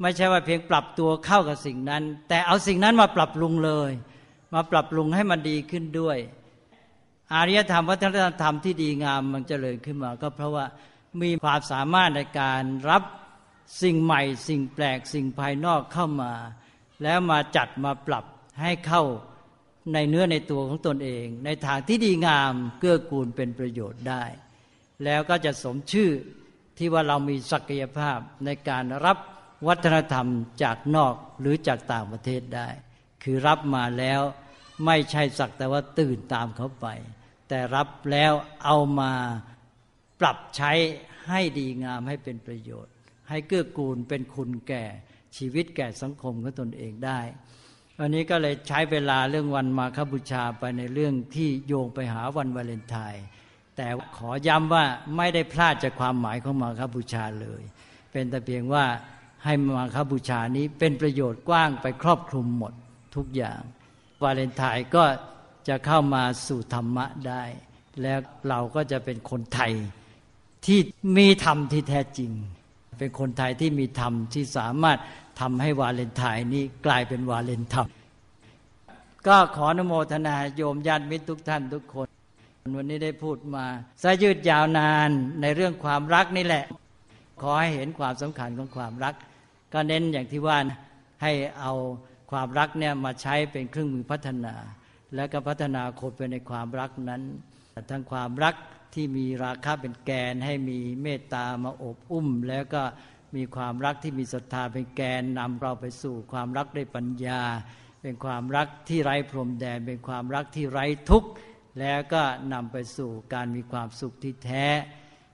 ไม่ใช่ว่าเพียงปรับตัวเข้ากับสิ่งนั้น แต่เอาสิ่งนั้นมาปรับปรุงเลย มาปรับปรุงให้มันดีขึ้นด้วย อารยธรรมวัฒนธรรมที่ดีงามมันเจริญขึ้นมา ก็เพราะว่ามีความสามารถในการรับสิ่งใหม่ สิ่งแปลกสิ่งภายนอกเข้ามา แล้วมาจัดมาปรับให้เข้าในเนื้อในตัวของตนเอง ในทางที่ดีงามเกื้อกูลเป็นประโยชน์ได้ แล้วก็จะสมชื่อที่ว่าเรามีศักยภาพในการรับ วัฒนธรรมจากนอกหรือจากต่างประเทศได้ คือรับมาแล้วไม่ใช่สักแต่ว่าตื่นตามเขาไป แต่รับแล้วเอามาปรับใช้ให้ดีงามให้เป็นประโยชน์ ให้เกื้อกูลเป็นคุณแก่ชีวิตแก่สังคมของตนเองได้วันนี้ก็เลยใช้เวลาเรื่องวันมาคบูชาไปในเรื่องที่โยงไปหาวันวาเลนไทน์แต่ขอย้ำว่าไม่ได้พลาดจากความหมายของมาคบูชาเลย เป็นแต่เพียงว่า ให้มาคบูชานี้เป็นประโยชน์กว้างไปครอบคลุมหมดทุกอย่าง วาเลนไทน์ก็จะเข้ามาสู่ธรรมะได้ แล้วเราก็จะเป็นคนไทยที่มีธรรมที่แท้จริง เป็นคนไทยที่มีธรรมที่สามารถทำให้วาเลนไทน์นี้กลายเป็นวาเลนธรรมก็ขออนโมทนาโยมญาติมิตรทุกท่านทุกคน วันนี้ได้พูดมาสายืดยาวนานในเรื่องความรักนี่แหละ ขอให้เห็นความสำคัญของความรัก ก็เน้นอย่างที่ว่าให้เอาความรักเนี่ยมาใช้เป็นเครื่องมือพัฒนา และก็พัฒนาคนไปในความรักนั้น ทั้งความรักที่มีราคาเป็นแกน ให้มีเมตตามาอบอุ้ม แล้วก็มีความรักที่มีศรัทธาเป็นแกนนำเราไปสู่ความรักด้วยปัญญา เป็นความรักที่ไร้พรมแดน เป็นความรักที่ไร้ทุกข์แล้วก็นำไปสู่การมีความสุขที่แท้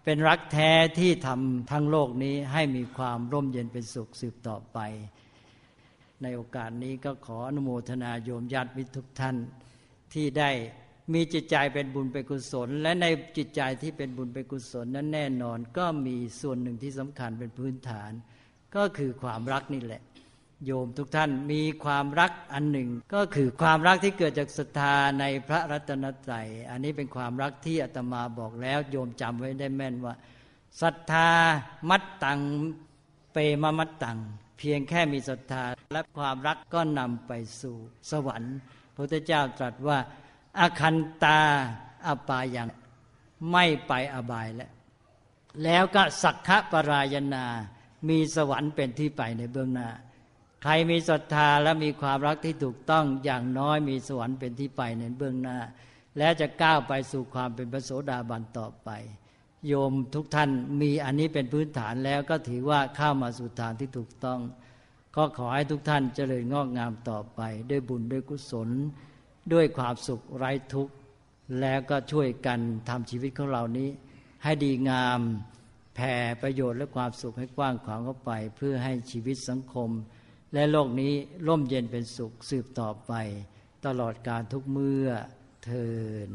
เป็นรักแท้ที่ทำทั้งโลกนี้ให้มีความร่มเย็นเป็นสุขสืบต่อไป ในโอกาสนี้ก็ขออนุโมทนาโยมญาติมิตรทุกท่านที่ได้มีจิตใจเป็นบุญเป็นกุศล และในจิตใจที่เป็นบุญเป็นกุศลนั้นแน่นอน ก็มีส่วนหนึ่งที่สำคัญเป็นพื้นฐาน ก็คือความรักนี่แหละ โยมทุกท่านมีความรักอันหนึ่ง ก็คือความรักที่เกิดจากศรัทธาในพระรัตนตรัยอันนี้เป็นความรักที่อาตมาบอกแล้ว โยมจำไว้ได้แม่นว่าศรัทธามัดตังเปมมัดตัง เพียงแค่มีศรัทธาและความรักก็นำไปสู่สวรรค์พระพุทธเจ้าตรัสว่าอาคันตาอาปายังไม่ไปอบายแล้วแล้วก็สักขะปรายนา มีสวรรค์เป็นที่ไปในเบื้องหน้า ใครมีศรัทธาและมีความรักที่ถูกต้องอย่างน้อยมีสวรรค์เป็นที่ไปในเบื้องหน้า และจะก้าวไปสู่ความเป็นพระโสดาบันต่อไป โยมทุกท่านมีอันนี้เป็นพื้นฐานแล้วก็ถือว่าเข้ามาสู่ทางที่ถูกต้อง ก็ขอให้ทุกท่านเจริญงอกงามต่อไป ด้วยบุญด้วยกุศล ด้วยความสุขไร้ทุกข์แล้วก็ช่วยกันทำชีวิตของเรานี้ ให้ดีงามแผ่ประโยชน์และความสุขให้กว้างขวางเข้าไป เพื่อให้ชีวิตสังคม และโลกนี้ร่มเย็นเป็นสุขสืบต่อไป ตลอดการทุกเมื่อเทิน